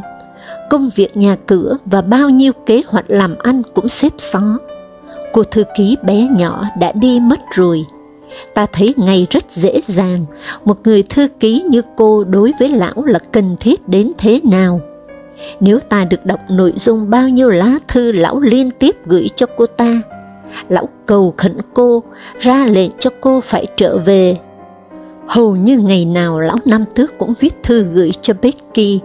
công việc nhà cửa và bao nhiêu kế hoạch làm ăn cũng xếp xó. Cô thư ký bé nhỏ đã đi mất rồi. Ta thấy ngay rất dễ dàng, một người thư ký như cô đối với lão là cần thiết đến thế nào. Nếu ta được đọc nội dung bao nhiêu lá thư lão liên tiếp gửi cho cô ta, lão cầu khẩn cô, ra lệnh cho cô phải trở về. Hầu như ngày nào lão Năm Tước cũng viết thư gửi cho Becky,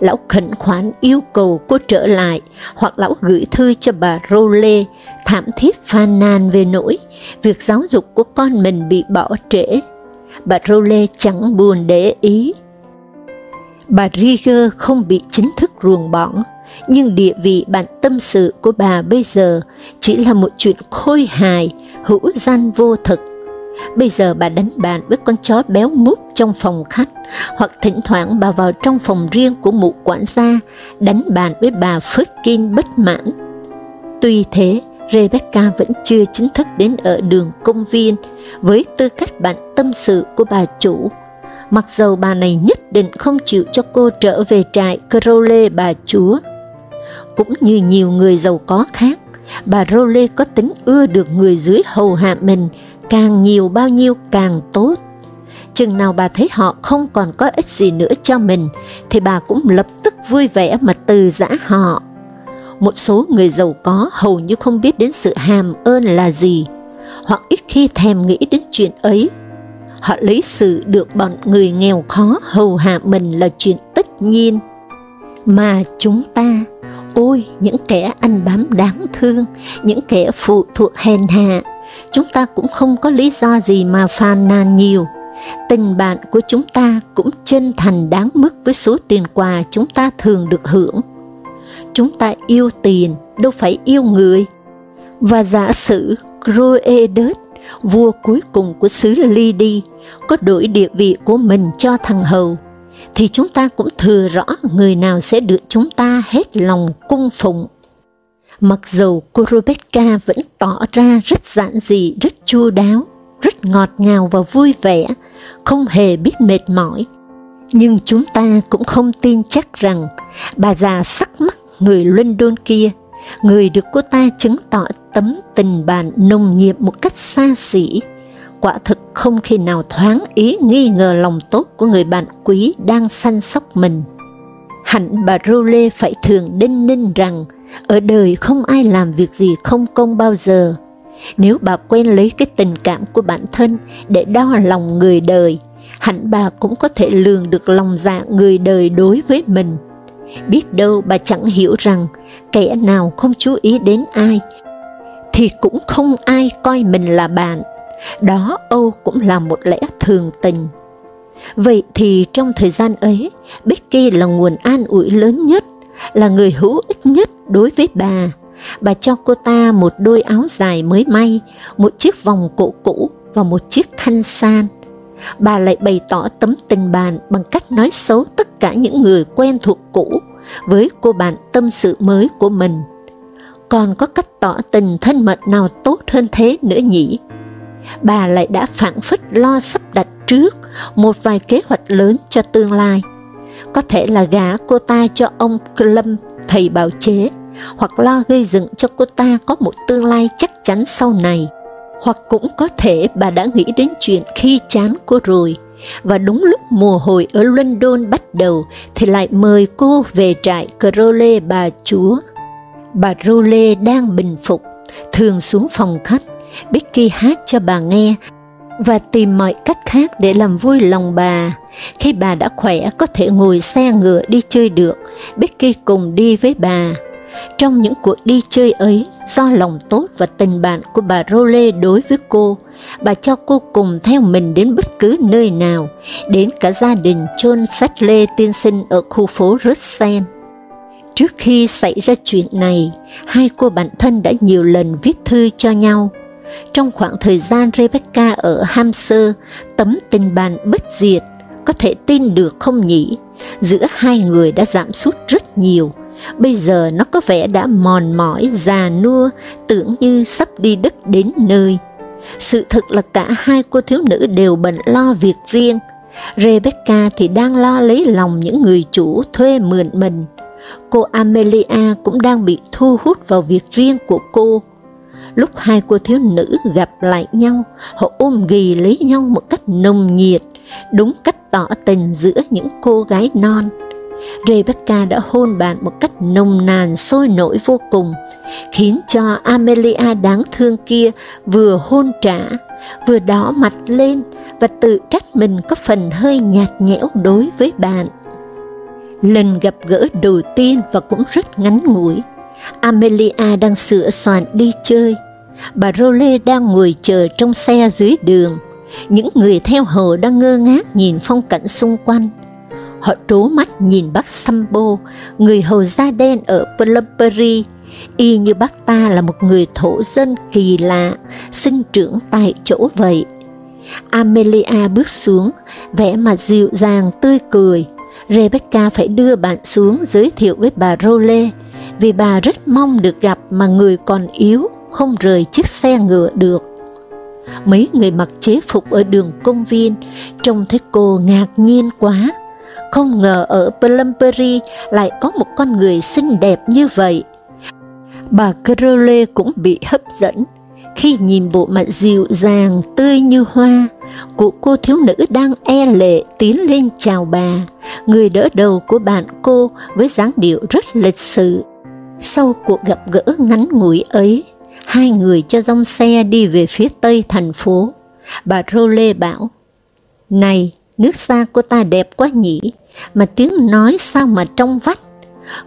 lão khẩn khoản yêu cầu cô trở lại, hoặc lão gửi thư cho bà Rolle, thảm thiết phàn nàn về nỗi việc giáo dục của con mình bị bỏ trễ. Bà Rolle chẳng buồn để ý. Bà Rieger không bị chính thức ruồng bỏ, nhưng địa vị bạn tâm sự của bà bây giờ chỉ là một chuyện khôi hài, hữu danh vô thực. Bây giờ bà đánh bạn với con chó béo mút trong phòng khách, hoặc thỉnh thoảng bà vào trong phòng riêng của mụ quản gia, đánh bàn với bà Firkin bất mãn. Tuy thế, Rebecca vẫn chưa chính thức đến ở đường công viên với tư cách bạn tâm sự của bà chủ, mặc dầu bà này nhất định không chịu cho cô trở về trại Crowley bà chúa. Cũng như nhiều người giàu có khác, bà Rowley có tính ưa được người dưới hầu hạ mình, càng nhiều bao nhiêu càng tốt. chừng nào bà thấy họ không còn có ích gì nữa cho mình, thì bà cũng lập tức vui vẻ mà từ giã họ. Một số người giàu có hầu như không biết đến sự hàm ơn là gì, hoặc ít khi thèm nghĩ đến chuyện ấy. Họ lấy sự được bọn người nghèo khó hầu hạ mình là chuyện tất nhiên. Mà chúng ta, ôi những kẻ ăn bám đáng thương, những kẻ phụ thuộc hèn hạ, chúng ta cũng không có lý do gì mà phàn nàn nhiều. Tình bạn của chúng ta cũng chân thành đáng mức với số tiền quà chúng ta thường được hưởng. Chúng ta yêu tiền, đâu phải yêu người. Và giả sử Croesus, vua cuối cùng của xứ Lydi, có đổi địa vị của mình cho thằng hầu, thì chúng ta cũng thừa rõ người nào sẽ được chúng ta hết lòng cung phụng. Mặc dù cô Rebecca vẫn tỏ ra rất giản dị, rất chu đáo, rất ngọt ngào và vui vẻ, không hề biết mệt mỏi. Nhưng chúng ta cũng không tin chắc rằng bà già sắc mắt người London kia, người được cô ta chứng tỏ tấm tình bạn nồng nhiệt một cách xa xỉ, quả thực không khi nào thoáng ý nghi ngờ lòng tốt của người bạn quý đang săn sóc mình. Hẳn bà Rowley phải thường đinh ninh rằng ở đời không ai làm việc gì không công bao giờ. Nếu bà quen lấy cái tình cảm của bản thân để đo lòng người đời, hẳn bà cũng có thể lường được lòng dạ người đời đối với mình. Biết đâu bà chẳng hiểu rằng kẻ nào không chú ý đến ai, thì cũng không ai coi mình là bạn. Đó Âu cũng là một lẽ thường tình. Vậy thì trong thời gian ấy, Becky là nguồn an ủi lớn nhất, là người hữu ích nhất đối với bà. Bà cho cô ta một đôi áo dài mới may, một chiếc vòng cổ cũ và một chiếc khăn san. Bà lại bày tỏ tấm tình bạn bằng cách nói xấu tất cả những người quen thuộc cũ với cô bạn tâm sự mới của mình. Còn có cách tỏ tình thân mật nào tốt hơn thế nữa nhỉ? Bà lại đã phản phất lo sắp đặt trước một vài kế hoạch lớn cho tương lai. Có thể là gả cô ta cho ông Clum thầy bào chế, hoặc lo gây dựng cho cô ta có một tương lai chắc chắn sau này. Hoặc cũng có thể bà đã nghĩ đến chuyện khi chán cô rồi, và đúng lúc mùa hội ở London bắt đầu thì lại mời cô về trại Crowley bà chúa. Bà Crowley đang bình phục, thường xuống phòng khách, Becky hát cho bà nghe và tìm mọi cách khác để làm vui lòng bà. Khi bà đã khỏe có thể ngồi xe ngựa đi chơi được, Becky cùng đi với bà. Trong những cuộc đi chơi ấy, do lòng tốt và tình bạn của bà Role đối với cô, bà cho cô cùng theo mình đến bất cứ nơi nào, đến cả gia đình John Sadley tiên sinh ở khu phố Russell. Trước khi xảy ra chuyện này, hai cô bạn thân đã nhiều lần viết thư cho nhau. Trong khoảng thời gian Rebecca ở Hampshire, tấm tình bạn bất diệt, có thể tin được không nhỉ? Giữa hai người đã giảm sút rất nhiều, bây giờ nó có vẻ đã mòn mỏi, già nua, tưởng như sắp đi đất đến nơi. Sự thật là cả hai cô thiếu nữ đều bận lo việc riêng, Rebecca thì đang lo lấy lòng những người chủ thuê mượn mình. Cô Amelia cũng đang bị thu hút vào việc riêng của cô. Lúc hai cô thiếu nữ gặp lại nhau, họ ôm ghì lấy nhau một cách nồng nhiệt, đúng cách tỏ tình giữa những cô gái non. Rebecca đã hôn bạn một cách nồng nàn sôi nổi vô cùng, khiến cho Amelia đáng thương kia vừa hôn trả, vừa đỏ mặt lên và tự trách mình có phần hơi nhạt nhẽo đối với bạn. Lần gặp gỡ đầu tiên và cũng rất ngắn ngủi, Amelia đang sửa soạn đi chơi, bà Role đang ngồi chờ trong xe dưới đường, những người theo hầu đang ngơ ngác nhìn phong cảnh xung quanh, Họ trố mắt nhìn bác Sambo, người hầu da đen ở Plumbury, y như bác ta là một người thổ dân kỳ lạ, sinh trưởng tại chỗ vậy. Amelia bước xuống, vẻ mặt dịu dàng, tươi cười. Rebecca phải đưa bạn xuống giới thiệu với bà Role, vì bà rất mong được gặp mà người còn yếu, không rời chiếc xe ngựa được. Mấy người mặc chế phục ở đường công viên, trông thấy cô ngạc nhiên quá, không ngờ ở Plumbury lại có một con người xinh đẹp như vậy. Bà Crowley cũng bị hấp dẫn khi nhìn bộ mặt dịu dàng, tươi như hoa, của cô thiếu nữ đang e lệ tiến lên chào bà, người đỡ đầu của bạn cô với dáng điệu rất lịch sự. Sau cuộc gặp gỡ ngắn ngủi ấy, hai người cho dòng xe đi về phía tây thành phố. Bà Rô Lê bảo, Này, nước xa của ta đẹp quá nhỉ, mà tiếng nói sao mà trong vắt.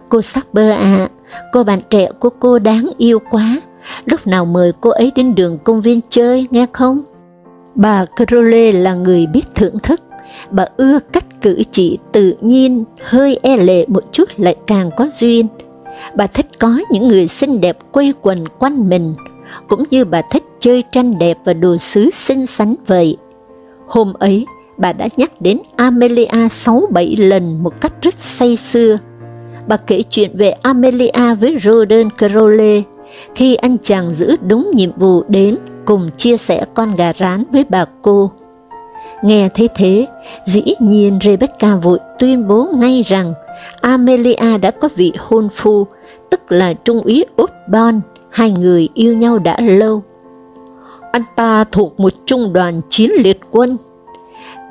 Cô Saber à, cô bạn trẻ của cô đáng yêu quá, lúc nào mời cô ấy đến đường công viên chơi, nghe không? Bà Crowley là người biết thưởng thức, bà ưa cách cử chỉ tự nhiên, hơi e lệ một chút lại càng có duyên. Bà thích có những người xinh đẹp quây quần quanh mình, cũng như bà thích chơi tranh đẹp và đồ sứ xinh xắn vậy. Hôm ấy, bà đã nhắc đến Amelia sáu bảy lần một cách rất say sưa. Bà kể chuyện về Amelia với Roden Crowley, khi anh chàng giữ đúng nhiệm vụ đến cùng chia sẻ con gà rán với bà cô. Nghe thấy thế, dĩ nhiên Rebecca vội tuyên bố ngay rằng Amelia đã có vị hôn phu, tức là trung úy Upton, hai người yêu nhau đã lâu. Anh ta thuộc một trung đoàn chiến liệt quân.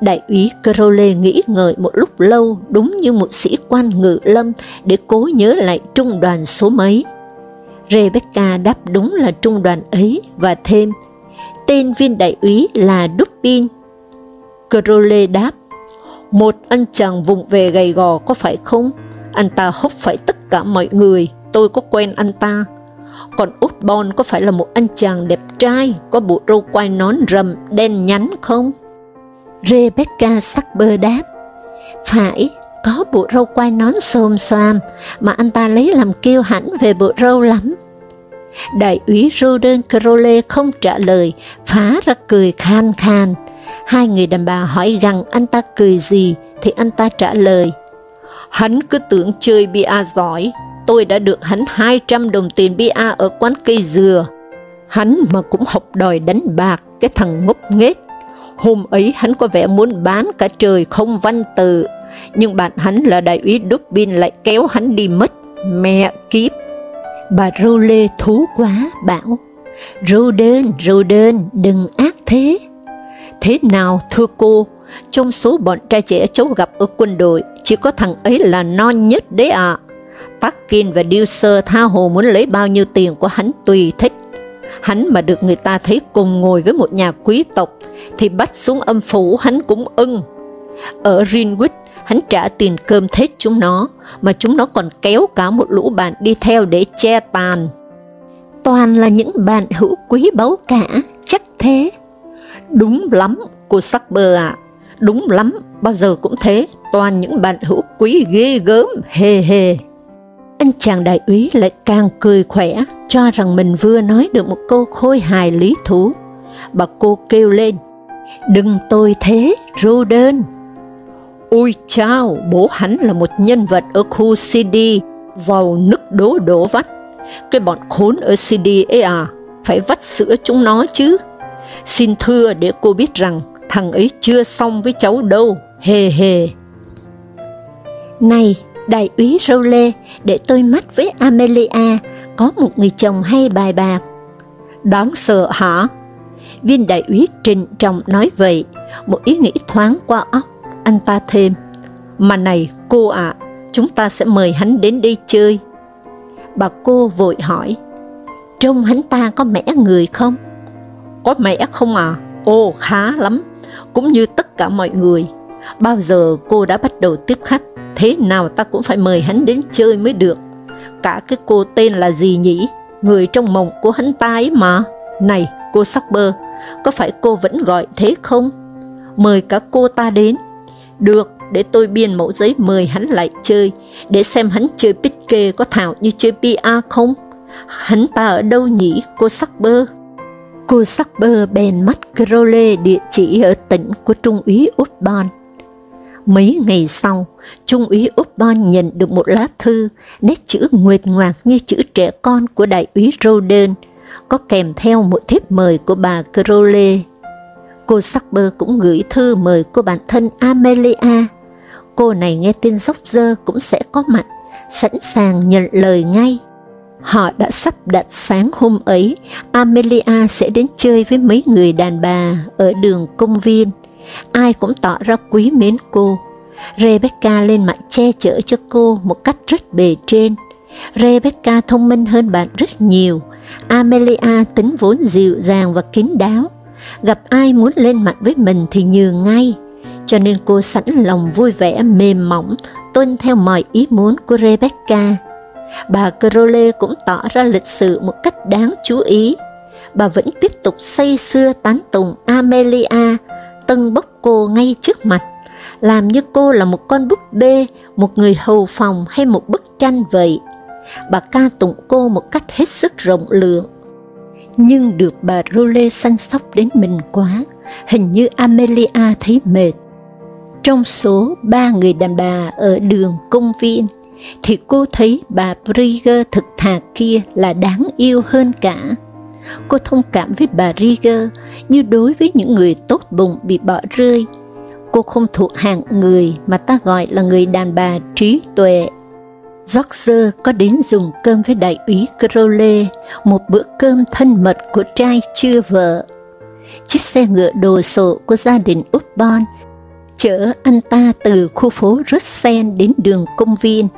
Đại úy Crowley nghĩ ngợi một lúc lâu đúng như một sĩ quan ngự lâm để cố nhớ lại trung đoàn số mấy. Rebecca đáp đúng là trung đoàn ấy và thêm, tên viên đại úy là Dupin. Crowley đáp, một anh chàng vùng về gầy gò có phải không? Anh ta hốc phải tất cả mọi người, tôi có quen anh ta. Còn Út Bon có phải là một anh chàng đẹp trai, có bộ râu quai nón rầm, đen nhánh không? Rebecca Sackber đáp, phải, có bộ râu quai nón xồm xoàm, mà anh ta lấy làm kiêu hãnh về bộ râu lắm. Đại úy Roden Crowley không trả lời, phá ra cười khan khan. Hai người đàn bà hỏi rằng anh ta cười gì, thì anh ta trả lời, Hắn cứ tưởng chơi bia giỏi, tôi đã được hắn 200 đồng tiền bia ở quán cây dừa. Hắn mà cũng học đòi đánh bạc, cái thằng ngốc nghếch. Hôm ấy hắn có vẻ muốn bán cả trời không văn tự nhưng bạn hắn là đại úy Dubin lại kéo hắn đi mất. Mẹ kiếp! Bà rô lê thú quá, bảo, rô đơn, rô đơn, đừng ác thế. Thế nào, thưa cô, trong số bọn trai trẻ cháu gặp ở quân đội, chỉ có thằng ấy là non nhất đấy ạ. À. Tarkin và Deucer tha hồ muốn lấy bao nhiêu tiền của hắn tùy thích. Hắn mà được người ta thấy cùng ngồi với một nhà quý tộc, thì bắt xuống âm phủ hắn cũng ưng. Ở Greenwich, hắn trả tiền cơm thết chúng nó, mà chúng nó còn kéo cả một lũ bạn đi theo để che tàn. Toàn là những bạn hữu quý báu cả, chắc thế. Đúng lắm, cô sắc bơ ạ, đúng lắm, bao giờ cũng thế, toàn những bạn hữu quý ghê gớm, hề hề. Anh chàng đại úy lại càng cười khỏe, cho rằng mình vừa nói được một câu khôi hài lý thú. Bà cô kêu lên, đừng tôi thế, rô đơn. Ôi chao, bố hắn là một nhân vật ở khu CD, vào nức đố đổ vắt. Cái bọn khốn ở CD ấy à, phải vắt sữa chúng nó chứ. Xin thưa để cô biết rằng thằng ấy chưa xong với cháu đâu, hề hề. Này, đại úy râu lê, để tôi mắt với Amelia, có một người chồng hay bài bạc. Đáng sợ hả? Viên đại úy trình trọng nói vậy, một ý nghĩ thoáng qua óc, anh ta thêm. Mà này, cô ạ, à, chúng ta sẽ mời hắn đến đây chơi. Bà cô vội hỏi, trông hắn ta có mẻ người không? Có mẻ không à? Ồ, khá lắm, cũng như tất cả mọi người. Bao giờ cô đã bắt đầu tiếp khách, thế nào ta cũng phải mời hắn đến chơi mới được. Cả cái cô tên là gì nhỉ? Người trong mộng của hắn ta ấy mà. Này, cô Bơ, có phải cô vẫn gọi thế không? Mời cả cô ta đến. Được, để tôi biên mẫu giấy mời hắn lại chơi, để xem hắn chơi kê có thảo như chơi PA không? Hắn ta ở đâu nhỉ, cô sắc bơ? Cô Sackber bèn mắt Crowley địa chỉ ở tỉnh của Trung úy Upton. Mấy ngày sau, Trung úy Upton nhận được một lá thư, nét chữ nguyệt ngoạc như chữ trẻ con của đại úy Roden, có kèm theo một thiếp mời của bà Crowley. Cô Sackber cũng gửi thư mời cô bạn thân Amelia. Cô này nghe tin dốc dơ cũng sẽ có mặt, sẵn sàng nhận lời ngay. Họ đã sắp đặt sáng hôm ấy, Amelia sẽ đến chơi với mấy người đàn bà ở đường công viên. Ai cũng tỏ ra quý mến cô. Rebecca lên mặt che chở cho cô một cách rất bề trên. Rebecca thông minh hơn bạn rất nhiều. Amelia tính vốn dịu dàng và kín đáo. Gặp ai muốn lên mặt với mình thì nhường ngay. Cho nên cô sẵn lòng vui vẻ mềm mỏng, tuân theo mọi ý muốn của Rebecca. Bà Crowley cũng tỏ ra lịch sự một cách đáng chú ý. Bà vẫn tiếp tục say xưa tán tùng Amelia, tân bốc cô ngay trước mặt, làm như cô là một con búp bê, một người hầu phòng hay một bức tranh vậy. Bà ca tụng cô một cách hết sức rộng lượng. Nhưng được bà Role săn sóc đến mình quá, hình như Amelia thấy mệt. Trong số ba người đàn bà ở đường công viên, thì cô thấy bà Brigger thực thà kia là đáng yêu hơn cả. Cô thông cảm với bà Rieger như đối với những người tốt bụng bị bỏ rơi. Cô không thuộc hạng người mà ta gọi là người đàn bà trí tuệ. George có đến dùng cơm với đại úy Crowley, một bữa cơm thân mật của trai chưa vợ. Chiếc xe ngựa đồ sộ của gia đình Upton chở anh ta từ khu phố Russell đến đường công viên.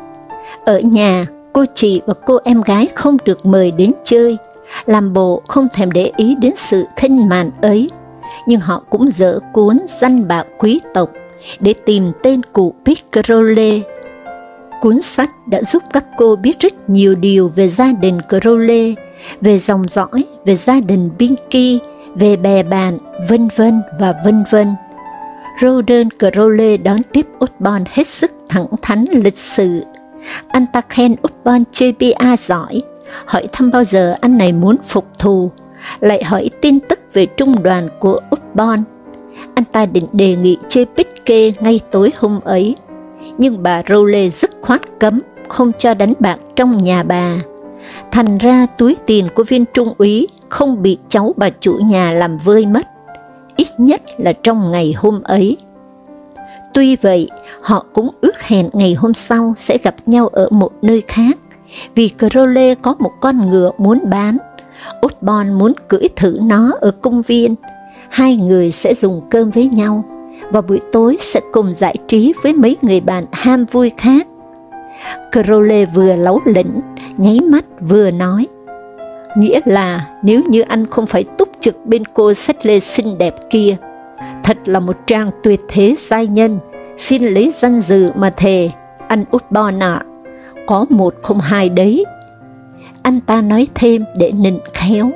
Ở nhà, cô chị và cô em gái không được mời đến chơi, làm bộ không thèm để ý đến sự khinh màn ấy, nhưng họ cũng dở cuốn danh bạ quý tộc để tìm tên cụ Piccarole. Cuốn sách đã giúp các cô biết rất nhiều điều về gia đình Crowley, về dòng dõi, về gia đình Binky, về bè bạn, vân vân và vân vân. Roden Crowley đón tiếp Osborne hết sức thẳng thắn lịch sự. Anh ta khen Upon JPA giỏi, hỏi thăm bao giờ anh này muốn phục thù, lại hỏi tin tức về trung đoàn của Upon. Anh ta định đề nghị chơi bích kê ngay tối hôm ấy, nhưng bà Rowley dứt khoát cấm, không cho đánh bạc trong nhà bà. Thành ra túi tiền của viên trung úy không bị cháu bà chủ nhà làm vơi mất ít nhất là trong ngày hôm ấy. Tuy vậy, họ cũng ước hẹn ngày hôm sau sẽ gặp nhau ở một nơi khác, vì Crowley có một con ngựa muốn bán. Osborn muốn cưỡi thử nó ở công viên. Hai người sẽ dùng cơm với nhau, và buổi tối sẽ cùng giải trí với mấy người bạn ham vui khác. Crowley vừa lấu lĩnh, nháy mắt vừa nói, nghĩa là nếu như anh không phải túc trực bên cô sách lê xinh đẹp kia, thật là một trang tuyệt thế giai nhân, xin lấy danh dự mà thề, anh út bo nạ, có một không hai đấy. Anh ta nói thêm để nịnh khéo.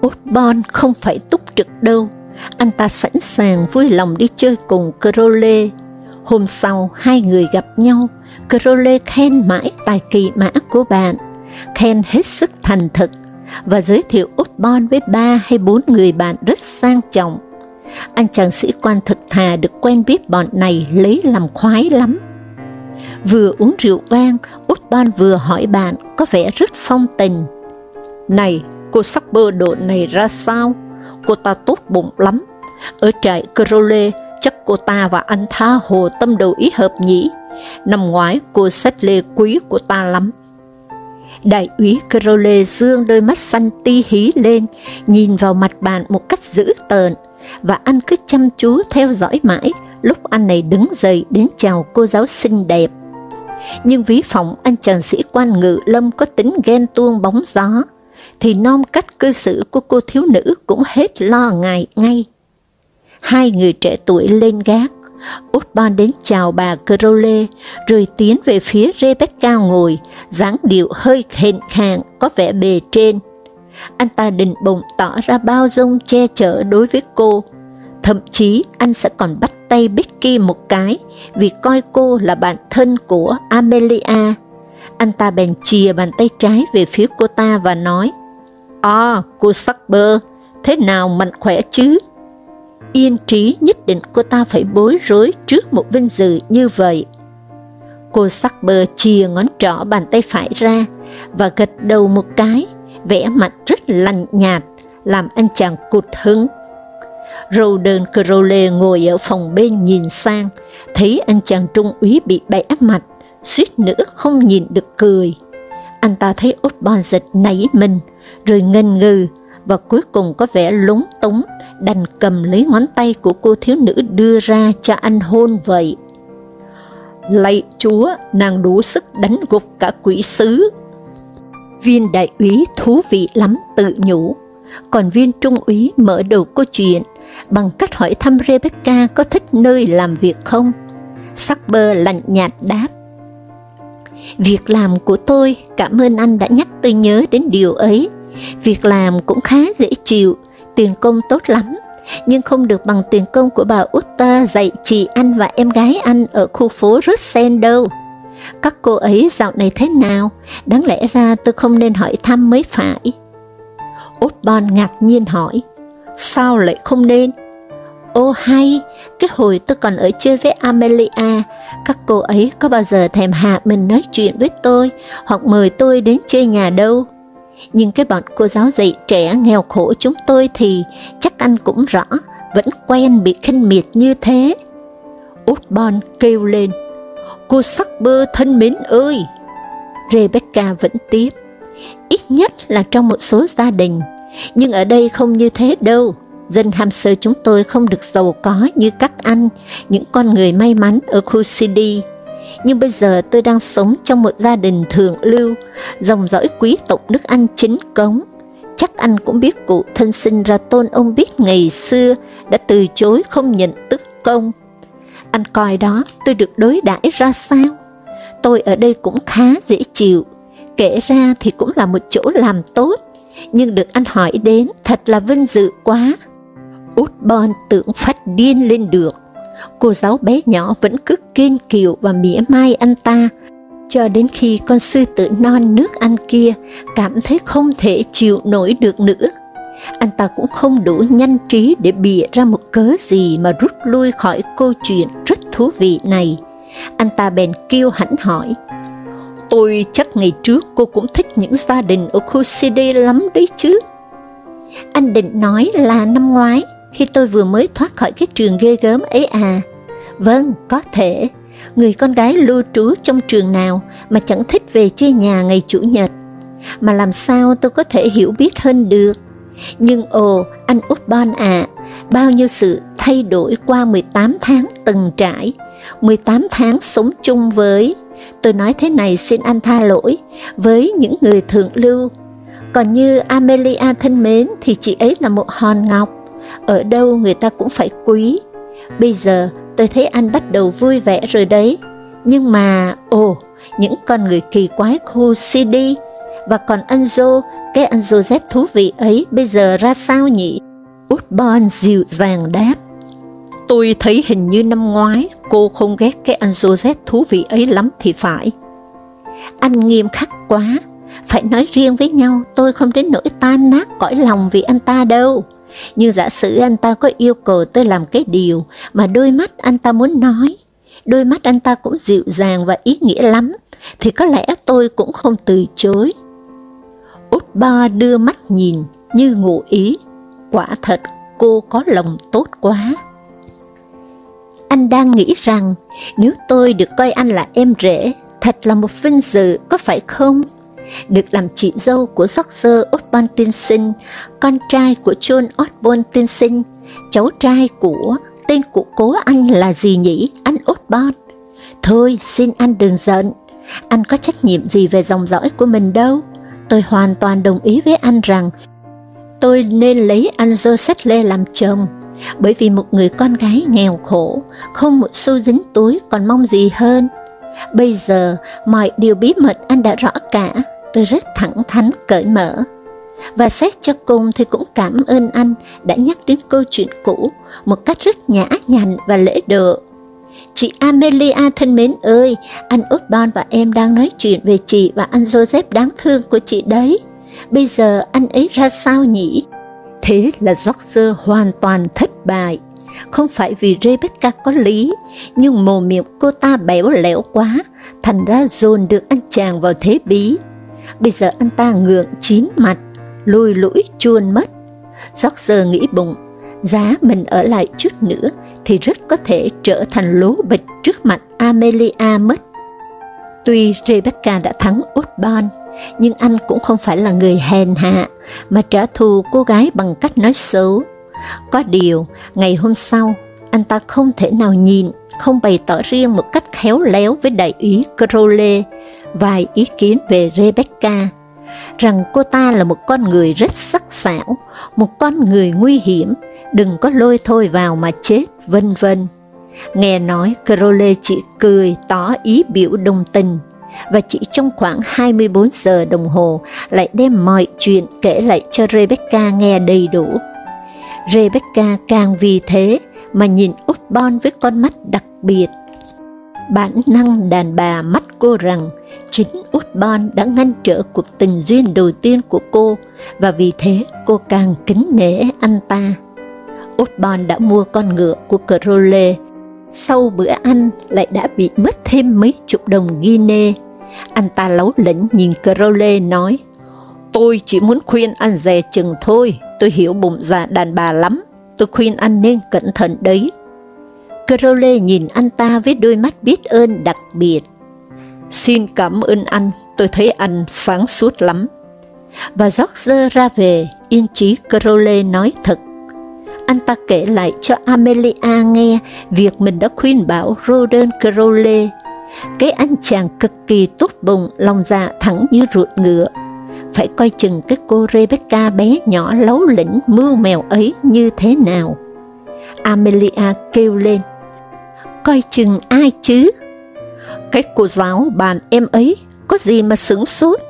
Út bon không phải túc trực đâu, anh ta sẵn sàng vui lòng đi chơi cùng Crowley. Hôm sau, hai người gặp nhau, Crowley khen mãi tài kỳ mã của bạn, khen hết sức thành thực, và giới thiệu út bon với ba hay bốn người bạn rất sang trọng. Anh chàng sĩ quan thực thà được quen biết bọn này lấy làm khoái lắm. Vừa uống rượu vang, út ban vừa hỏi bạn có vẻ rất phong tình. Này, cô sắc bơ độ này ra sao? Cô ta tốt bụng lắm. Ở trại Crowley, chắc cô ta và anh tha hồ tâm đầu ý hợp nhỉ. Năm ngoái cô xét lê quý của ta lắm. Đại úy Crowley dương đôi mắt xanh ti hí lên, nhìn vào mặt bạn một cách dữ tợn, và anh cứ chăm chú theo dõi mãi, lúc anh này đứng dậy đến chào cô giáo xinh đẹp. Nhưng ví phòng anh chàng sĩ quan ngự lâm có tính ghen tuông bóng gió, thì non cách cư xử của cô thiếu nữ cũng hết lo ngại ngay. Hai người trẻ tuổi lên gác, Út Ban đến chào bà Crowley, rồi tiến về phía Rebecca ngồi, dáng điệu hơi khệnh khàng, có vẻ bề trên. Anh ta định bụng tỏ ra bao dung che chở đối với cô, thậm chí anh sẽ còn bắt tay Becky một cái vì coi cô là bạn thân của Amelia. Anh ta bèn chìa bàn tay trái về phía cô ta và nói, À, cô sắc bơ, thế nào mạnh khỏe chứ? yên trí nhất định cô ta phải bối rối trước một vinh dự như vậy. Cô sắc bơ chìa ngón trỏ bàn tay phải ra và gật đầu một cái, vẻ mặt rất lạnh nhạt, làm anh chàng cụt hứng. Roden Crowley ngồi ở phòng bên nhìn sang, thấy anh chàng trung úy bị bẻ mặt, suýt nữa không nhìn được cười. Anh ta thấy Osborne giật nảy mình, rồi ngần ngừ, và cuối cùng có vẻ lúng túng, đành cầm lấy ngón tay của cô thiếu nữ đưa ra cho anh hôn vậy. Lạy chúa, nàng đủ sức đánh gục cả quỷ sứ. Viên đại úy thú vị lắm tự nhủ, còn viên trung úy mở đầu câu chuyện bằng cách hỏi thăm Rebecca có thích nơi làm việc không. Sắc bơ lạnh nhạt đáp. Việc làm của tôi, cảm ơn anh đã nhắc tôi nhớ đến điều ấy. Việc làm cũng khá dễ chịu, tiền công tốt lắm, nhưng không được bằng tiền công của bà Utta dạy chị anh và em gái anh ở khu phố Russell đâu. Các cô ấy dạo này thế nào? Đáng lẽ ra tôi không nên hỏi thăm mới phải. Osborne ngạc nhiên hỏi, sao lại không nên? Ô hay, cái hồi tôi còn ở chơi với Amelia, các cô ấy có bao giờ thèm hạ mình nói chuyện với tôi, hoặc mời tôi đến chơi nhà đâu. Nhưng cái bọn cô giáo dạy trẻ nghèo khổ chúng tôi thì chắc anh cũng rõ, vẫn quen bị khinh miệt như thế. Osborne kêu lên, cô sắc bơ thân mến ơi! Rebecca vẫn tiếp, ít nhất là trong một số gia đình, nhưng ở đây không như thế đâu. Dân Hampshire chúng tôi không được giàu có như các anh, những con người may mắn ở khu City. Nhưng bây giờ tôi đang sống trong một gia đình thượng lưu, dòng dõi quý tộc nước Anh chính cống. Chắc anh cũng biết cụ thân sinh ra tôn ông biết ngày xưa đã từ chối không nhận tức công. Anh coi đó tôi được đối đãi ra sao? Tôi ở đây cũng khá dễ chịu, kể ra thì cũng là một chỗ làm tốt, nhưng được anh hỏi đến thật là vinh dự quá. Út Bon tưởng phát điên lên được. Cô giáo bé nhỏ vẫn cứ kiên kiều và mỉa mai anh ta, cho đến khi con sư tử non nước Anh kia cảm thấy không thể chịu nổi được nữa. Anh ta cũng không đủ nhanh trí để bịa ra một cớ gì mà rút lui khỏi câu chuyện rất thú vị này. Anh ta bèn kêu hãnh hỏi, Tôi chắc ngày trước cô cũng thích những gia đình ở khu CD lắm đấy chứ. Anh định nói là năm ngoái, khi tôi vừa mới thoát khỏi cái trường ghê gớm ấy à. Vâng, có thể. Người con gái lưu trú trong trường nào mà chẳng thích về chơi nhà ngày Chủ nhật. Mà làm sao tôi có thể hiểu biết hơn được. Nhưng ồ, anh Úc Bon à, bao nhiêu sự thay đổi qua 18 tháng từng trải, 18 tháng sống chung với, tôi nói thế này xin anh tha lỗi, với những người thượng lưu. Còn như Amelia thân mến thì chị ấy là một hòn ngọc, ở đâu người ta cũng phải quý. Bây giờ tôi thấy anh bắt đầu vui vẻ rồi đấy, nhưng mà, ồ, những con người kỳ quái khu CD, và còn Anzo, cái anh Joseph thú vị ấy bây giờ ra sao nhỉ? utbon dịu dàng đáp. Tôi thấy hình như năm ngoái cô không ghét cái anh Joseph thú vị ấy lắm thì phải. Anh nghiêm khắc quá, phải nói riêng với nhau, tôi không đến nỗi tan nát cõi lòng vì anh ta đâu. Nhưng giả sử anh ta có yêu cầu tôi làm cái điều mà đôi mắt anh ta muốn nói, đôi mắt anh ta cũng dịu dàng và ý nghĩa lắm, thì có lẽ tôi cũng không từ chối. Út ba đưa mắt nhìn như ngụ ý, quả thật cô có lòng tốt quá. Anh đang nghĩ rằng nếu tôi được coi anh là em rể, thật là một vinh dự, có phải không? được làm chị dâu của George Osborne tiên sinh, con trai của John Osborne tiên sinh, cháu trai của, tên của cố anh là gì nhỉ, anh Osborne? Thôi, xin anh đừng giận, anh có trách nhiệm gì về dòng dõi của mình đâu. Tôi hoàn toàn đồng ý với anh rằng tôi nên lấy anh Joseph Lê làm chồng, bởi vì một người con gái nghèo khổ, không một xu dính túi còn mong gì hơn. Bây giờ, mọi điều bí mật anh đã rõ cả, tôi rất thẳng thắn cởi mở. Và xét cho cùng thì cũng cảm ơn anh đã nhắc đến câu chuyện cũ một cách rất nhã nhặn và lễ độ. Chị Amelia thân mến ơi, anh Osborne và em đang nói chuyện về chị và anh Joseph đáng thương của chị đấy. Bây giờ anh ấy ra sao nhỉ? Thế là George hoàn toàn thất bại. Không phải vì Rebecca có lý, nhưng mồm miệng cô ta béo lẽo quá, thành ra dồn được anh chàng vào thế bí. Bây giờ anh ta ngượng chín mặt, lùi lũi chuồn mất. George nghĩ bụng, giá mình ở lại chút nữa thì rất có thể trở thành lố bịch trước mặt Amelia mất. Tuy Rebecca đã thắng Osborne, nhưng anh cũng không phải là người hèn hạ, mà trả thù cô gái bằng cách nói xấu. Có điều, ngày hôm sau, anh ta không thể nào nhìn, không bày tỏ riêng một cách khéo léo với đại úy Crowley vài ý kiến về Rebecca, rằng cô ta là một con người rất sắc sảo, một con người nguy hiểm, đừng có lôi thôi vào mà chết, vân vân. Nghe nói Crowley chỉ cười tỏ ý biểu đồng tình, và chỉ trong khoảng 24 giờ đồng hồ lại đem mọi chuyện kể lại cho Rebecca nghe đầy đủ. Rebecca càng vì thế mà nhìn út bon với con mắt đặc biệt. Bản năng đàn bà mắt cô rằng chính út bon đã ngăn trở cuộc tình duyên đầu tiên của cô và vì thế cô càng kính nể anh ta. Út bon đã mua con ngựa của Crowley sau bữa ăn lại đã bị mất thêm mấy chục đồng Guinea. Anh ta lấu lĩnh nhìn Crowley nói, Tôi chỉ muốn khuyên anh dè chừng thôi, tôi hiểu bụng dạ đàn bà lắm, tôi khuyên anh nên cẩn thận đấy. Crowley nhìn anh ta với đôi mắt biết ơn đặc biệt. Xin cảm ơn anh, tôi thấy anh sáng suốt lắm. Và George ra về, yên chí Crowley nói thật anh ta kể lại cho Amelia nghe việc mình đã khuyên bảo Roden Crowley. Cái anh chàng cực kỳ tốt bụng, lòng dạ thẳng như ruột ngựa. Phải coi chừng cái cô Rebecca bé nhỏ lấu lĩnh mưu mèo ấy như thế nào. Amelia kêu lên, coi chừng ai chứ? Cái cô giáo bàn em ấy, có gì mà sửng sốt?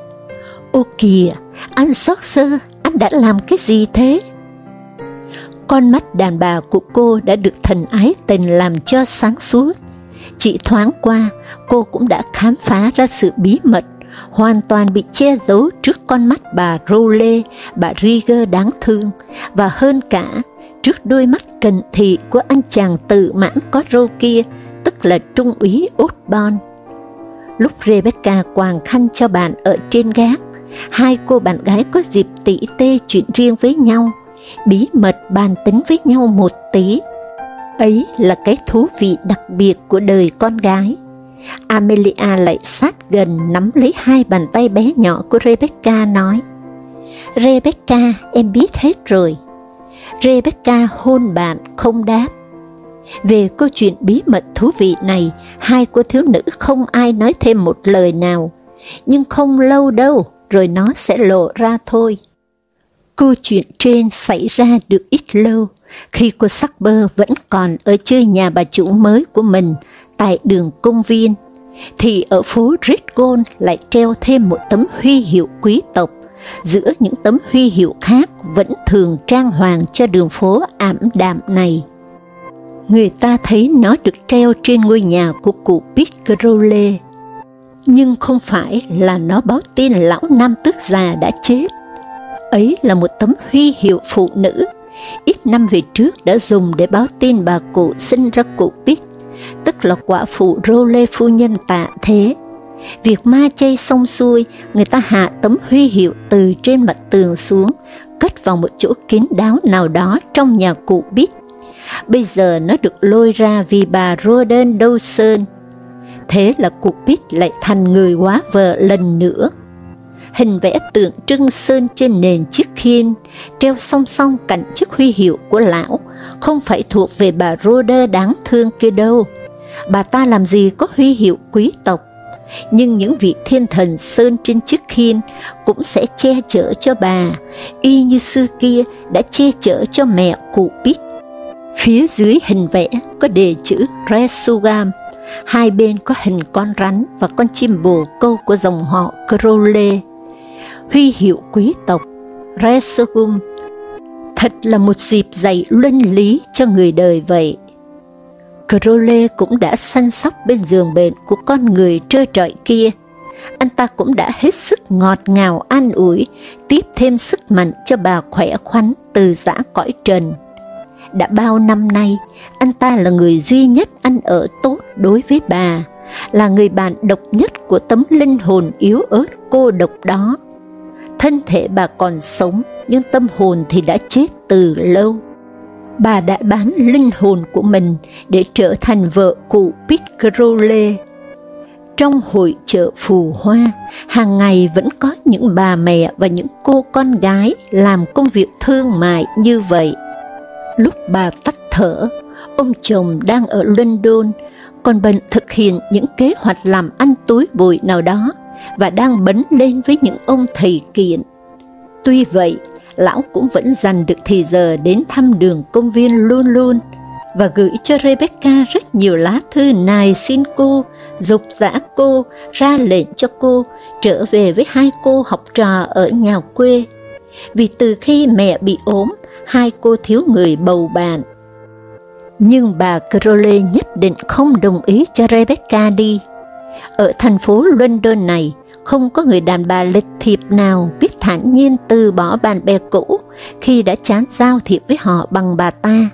Ô kìa, anh sót sơ, anh đã làm cái gì thế? Con mắt đàn bà của cô đã được thần ái tình làm cho sáng suốt. Chỉ thoáng qua, cô cũng đã khám phá ra sự bí mật, hoàn toàn bị che giấu trước con mắt bà Rowley, bà Rieger đáng thương, và hơn cả, trước đôi mắt cận thị của anh chàng tự mãn có râu kia, tức là trung úy Osborne. Lúc Rebecca quàng khăn cho bạn ở trên gác, hai cô bạn gái có dịp tỉ tê chuyện riêng với nhau, bí mật bàn tính với nhau một tí. Ấy là cái thú vị đặc biệt của đời con gái. Amelia lại sát gần nắm lấy hai bàn tay bé nhỏ của Rebecca nói, Rebecca, em biết hết rồi. Rebecca hôn bạn không đáp. Về câu chuyện bí mật thú vị này, hai cô thiếu nữ không ai nói thêm một lời nào, nhưng không lâu đâu, rồi nó sẽ lộ ra thôi. Câu chuyện trên xảy ra được ít lâu, khi cô Sackber vẫn còn ở chơi nhà bà chủ mới của mình tại đường công viên, thì ở phố Ritgon lại treo thêm một tấm huy hiệu quý tộc, giữa những tấm huy hiệu khác vẫn thường trang hoàng cho đường phố ảm đạm này. Người ta thấy nó được treo trên ngôi nhà của cụ Pete nhưng không phải là nó báo tin lão nam tước già đã chết, Ấy là một tấm huy hiệu phụ nữ, ít năm về trước đã dùng để báo tin bà cụ sinh ra cụ Bích, tức là quả phụ rô lê phu nhân tạ thế. Việc ma chay xong xuôi, người ta hạ tấm huy hiệu từ trên mặt tường xuống, cất vào một chỗ kín đáo nào đó trong nhà cụ Bích. Bây giờ nó được lôi ra vì bà Roden Dawson. Thế là cụ Bích lại thành người quá vợ lần nữa hình vẽ tượng trưng sơn trên nền chiếc khiên, treo song song cạnh chiếc huy hiệu của lão, không phải thuộc về bà Roder đáng thương kia đâu. Bà ta làm gì có huy hiệu quý tộc, nhưng những vị thiên thần sơn trên chiếc khiên cũng sẽ che chở cho bà, y như xưa kia đã che chở cho mẹ cụ Pít. Phía dưới hình vẽ có đề chữ Resugam, hai bên có hình con rắn và con chim bồ câu của dòng họ Crowley huy hiệu quý tộc, Resogum. Thật là một dịp dạy luân lý cho người đời vậy. Crowley cũng đã săn sóc bên giường bệnh của con người trơ trọi kia. Anh ta cũng đã hết sức ngọt ngào an ủi, tiếp thêm sức mạnh cho bà khỏe khoắn từ giã cõi trần. Đã bao năm nay, anh ta là người duy nhất ăn ở tốt đối với bà, là người bạn độc nhất của tấm linh hồn yếu ớt cô độc đó thân thể bà còn sống, nhưng tâm hồn thì đã chết từ lâu. Bà đã bán linh hồn của mình để trở thành vợ cụ Pete Crowley. Trong hội chợ phù hoa, hàng ngày vẫn có những bà mẹ và những cô con gái làm công việc thương mại như vậy. Lúc bà tắt thở, ông chồng đang ở London, còn bận thực hiện những kế hoạch làm ăn túi bụi nào đó, và đang bấn lên với những ông thầy kiện. Tuy vậy, lão cũng vẫn dành được thì giờ đến thăm đường công viên luôn luôn, và gửi cho Rebecca rất nhiều lá thư nài xin cô, dục dã cô, ra lệnh cho cô trở về với hai cô học trò ở nhà quê. Vì từ khi mẹ bị ốm, hai cô thiếu người bầu bạn. Nhưng bà Crowley nhất định không đồng ý cho Rebecca đi. Ở thành phố London này, không có người đàn bà lịch thiệp nào biết thản nhiên từ bỏ bạn bè cũ khi đã chán giao thiệp với họ bằng bà ta,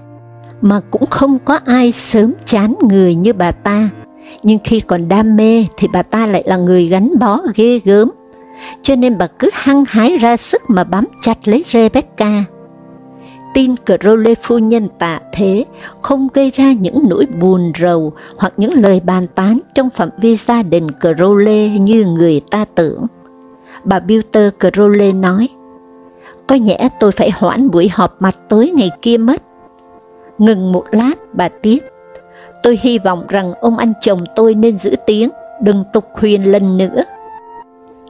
mà cũng không có ai sớm chán người như bà ta. Nhưng khi còn đam mê thì bà ta lại là người gắn bó ghê gớm, cho nên bà cứ hăng hái ra sức mà bám chặt lấy Rebecca tin Crowley phu nhân tạ thế không gây ra những nỗi buồn rầu hoặc những lời bàn tán trong phạm vi gia đình Crowley như người ta tưởng. Bà Bilter Crowley nói, có nhẽ tôi phải hoãn buổi họp mặt tối ngày kia mất. Ngừng một lát, bà tiếp, tôi hy vọng rằng ông anh chồng tôi nên giữ tiếng, đừng tục khuyên lần nữa.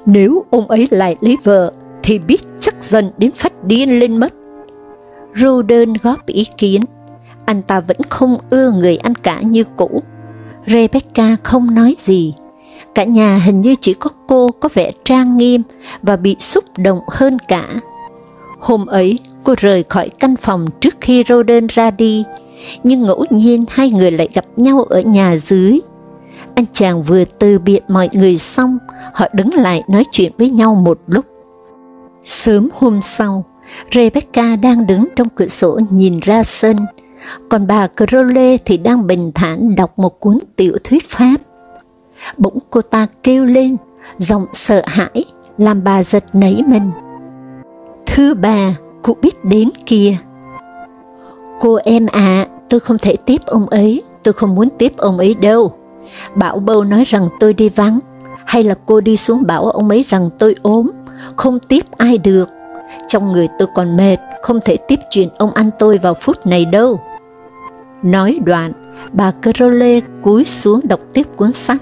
Nếu ông ấy lại lấy vợ, thì biết chắc dần đến phát điên lên mất. Roden góp ý kiến, anh ta vẫn không ưa người anh cả như cũ. Rebecca không nói gì. Cả nhà hình như chỉ có cô có vẻ trang nghiêm và bị xúc động hơn cả. Hôm ấy, cô rời khỏi căn phòng trước khi Roden ra đi, nhưng ngẫu nhiên hai người lại gặp nhau ở nhà dưới. Anh chàng vừa từ biệt mọi người xong, họ đứng lại nói chuyện với nhau một lúc. Sớm hôm sau, Rebecca đang đứng trong cửa sổ nhìn ra sân, còn bà Crowley thì đang bình thản đọc một cuốn tiểu thuyết Pháp. Bỗng cô ta kêu lên, giọng sợ hãi, làm bà giật nảy mình. Thưa bà, cụ biết đến kìa. Cô em à, tôi không thể tiếp ông ấy, tôi không muốn tiếp ông ấy đâu. Bảo bầu nói rằng tôi đi vắng, hay là cô đi xuống bảo ông ấy rằng tôi ốm, không tiếp ai được. Trong người tôi còn mệt, không thể tiếp chuyện ông anh tôi vào phút này đâu. Nói đoạn, bà Crowley cúi xuống đọc tiếp cuốn sách.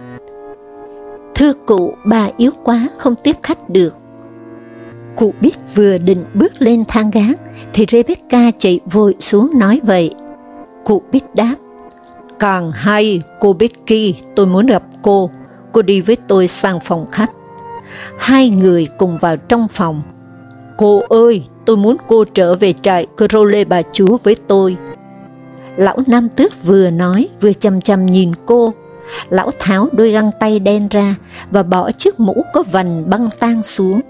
Thưa cụ, bà yếu quá, không tiếp khách được. Cụ biết vừa định bước lên thang gác, thì Rebecca chạy vội xuống nói vậy. Cụ biết đáp, Càng hay, cô Becky, tôi muốn gặp cô, cô đi với tôi sang phòng khách. Hai người cùng vào trong phòng, Cô ơi, tôi muốn cô trở về trại Crowley bà chúa với tôi. Lão Nam Tước vừa nói, vừa chăm chăm nhìn cô. Lão tháo đôi găng tay đen ra và bỏ chiếc mũ có vành băng tan xuống.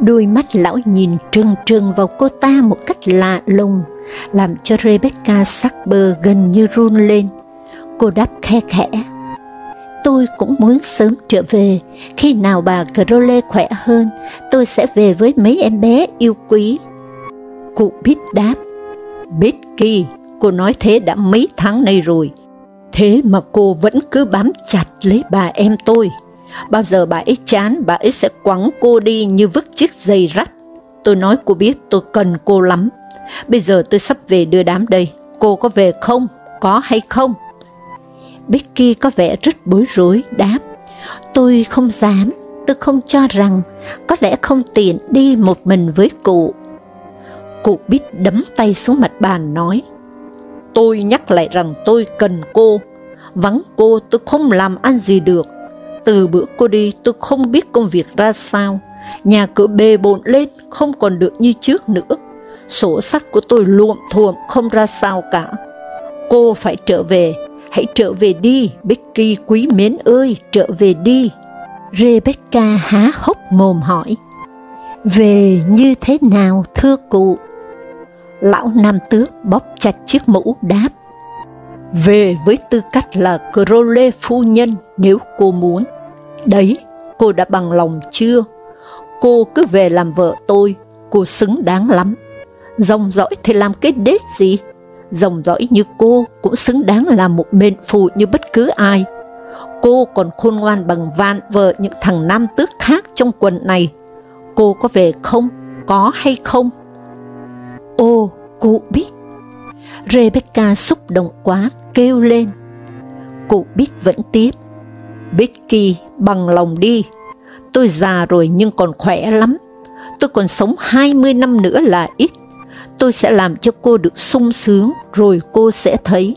Đôi mắt lão nhìn trừng trừng vào cô ta một cách lạ lùng, làm cho Rebecca sắc bờ gần như run lên. Cô đáp khe khẽ, tôi cũng muốn sớm trở về, khi nào bà Crowley khỏe hơn, tôi sẽ về với mấy em bé yêu quý. Cụ biết đáp, Becky, cô nói thế đã mấy tháng nay rồi, thế mà cô vẫn cứ bám chặt lấy bà em tôi. Bao giờ bà ấy chán, bà ấy sẽ quẳng cô đi như vứt chiếc giày rắt. Tôi nói cô biết tôi cần cô lắm. Bây giờ tôi sắp về đưa đám đây, cô có về không? Có hay không? Becky có vẻ rất bối rối, đáp, tôi không dám, tôi không cho rằng có lẽ không tiện đi một mình với cụ. Cụ biết đấm tay xuống mặt bàn nói, tôi nhắc lại rằng tôi cần cô, vắng cô tôi không làm ăn gì được. Từ bữa cô đi tôi không biết công việc ra sao, nhà cửa bề bộn lên không còn được như trước nữa. Sổ sách của tôi luộm thuộm không ra sao cả. Cô phải trở về, Hãy trở về đi, Becky quý mến ơi, trở về đi. Rebecca há hốc mồm hỏi, Về như thế nào thưa cụ? Lão Nam Tước bóp chặt chiếc mũ đáp, Về với tư cách là Crowley phu nhân nếu cô muốn. Đấy, cô đã bằng lòng chưa? Cô cứ về làm vợ tôi, cô xứng đáng lắm. Dòng dõi thì làm cái đết gì? Dòng dõi như cô cũng xứng đáng là một mệnh phụ như bất cứ ai. cô còn khôn ngoan bằng vạn vợ những thằng nam tước khác trong quần này. Cô có về không? Có hay không? Ô, cụ biết. Rebecca xúc động quá, kêu lên. Cụ biết vẫn tiếp. Becky, bằng lòng đi. Tôi già rồi nhưng còn khỏe lắm. Tôi còn sống 20 năm nữa là ít. Tôi sẽ làm cho cô được sung sướng, rồi cô sẽ thấy.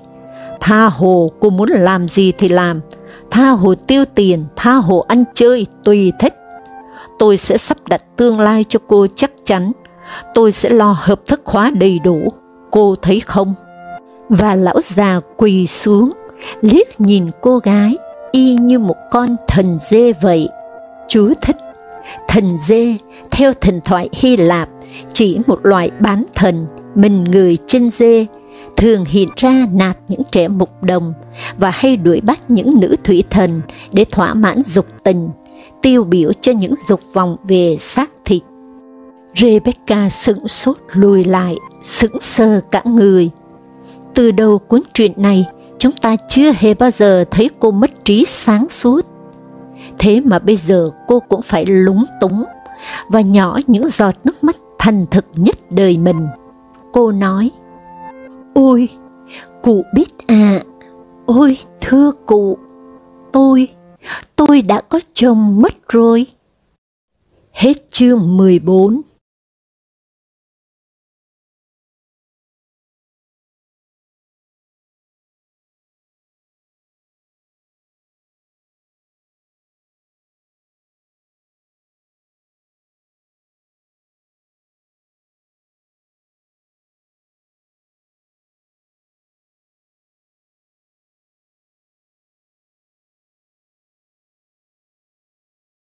Tha hồ cô muốn làm gì thì làm, tha hồ tiêu tiền, tha hồ ăn chơi, tùy thích. Tôi sẽ sắp đặt tương lai cho cô chắc chắn, tôi sẽ lo hợp thức hóa đầy đủ, cô thấy không? Và lão già quỳ xuống, liếc nhìn cô gái, y như một con thần dê vậy. Chú thích, thần dê, theo thần thoại Hy Lạp, chỉ một loại bán thần, mình người chân dê, thường hiện ra nạt những trẻ mục đồng và hay đuổi bắt những nữ thủy thần để thỏa mãn dục tình, tiêu biểu cho những dục vọng về xác thịt. Rebecca sững sốt lùi lại, sững sờ cả người. Từ đầu cuốn truyện này, chúng ta chưa hề bao giờ thấy cô mất trí sáng suốt. Thế mà bây giờ cô cũng phải lúng túng và nhỏ những giọt nước mắt thành thực nhất đời mình. Cô nói, Ôi, cụ biết à, ôi thưa cụ, tôi, tôi đã có chồng mất rồi. Hết chương 14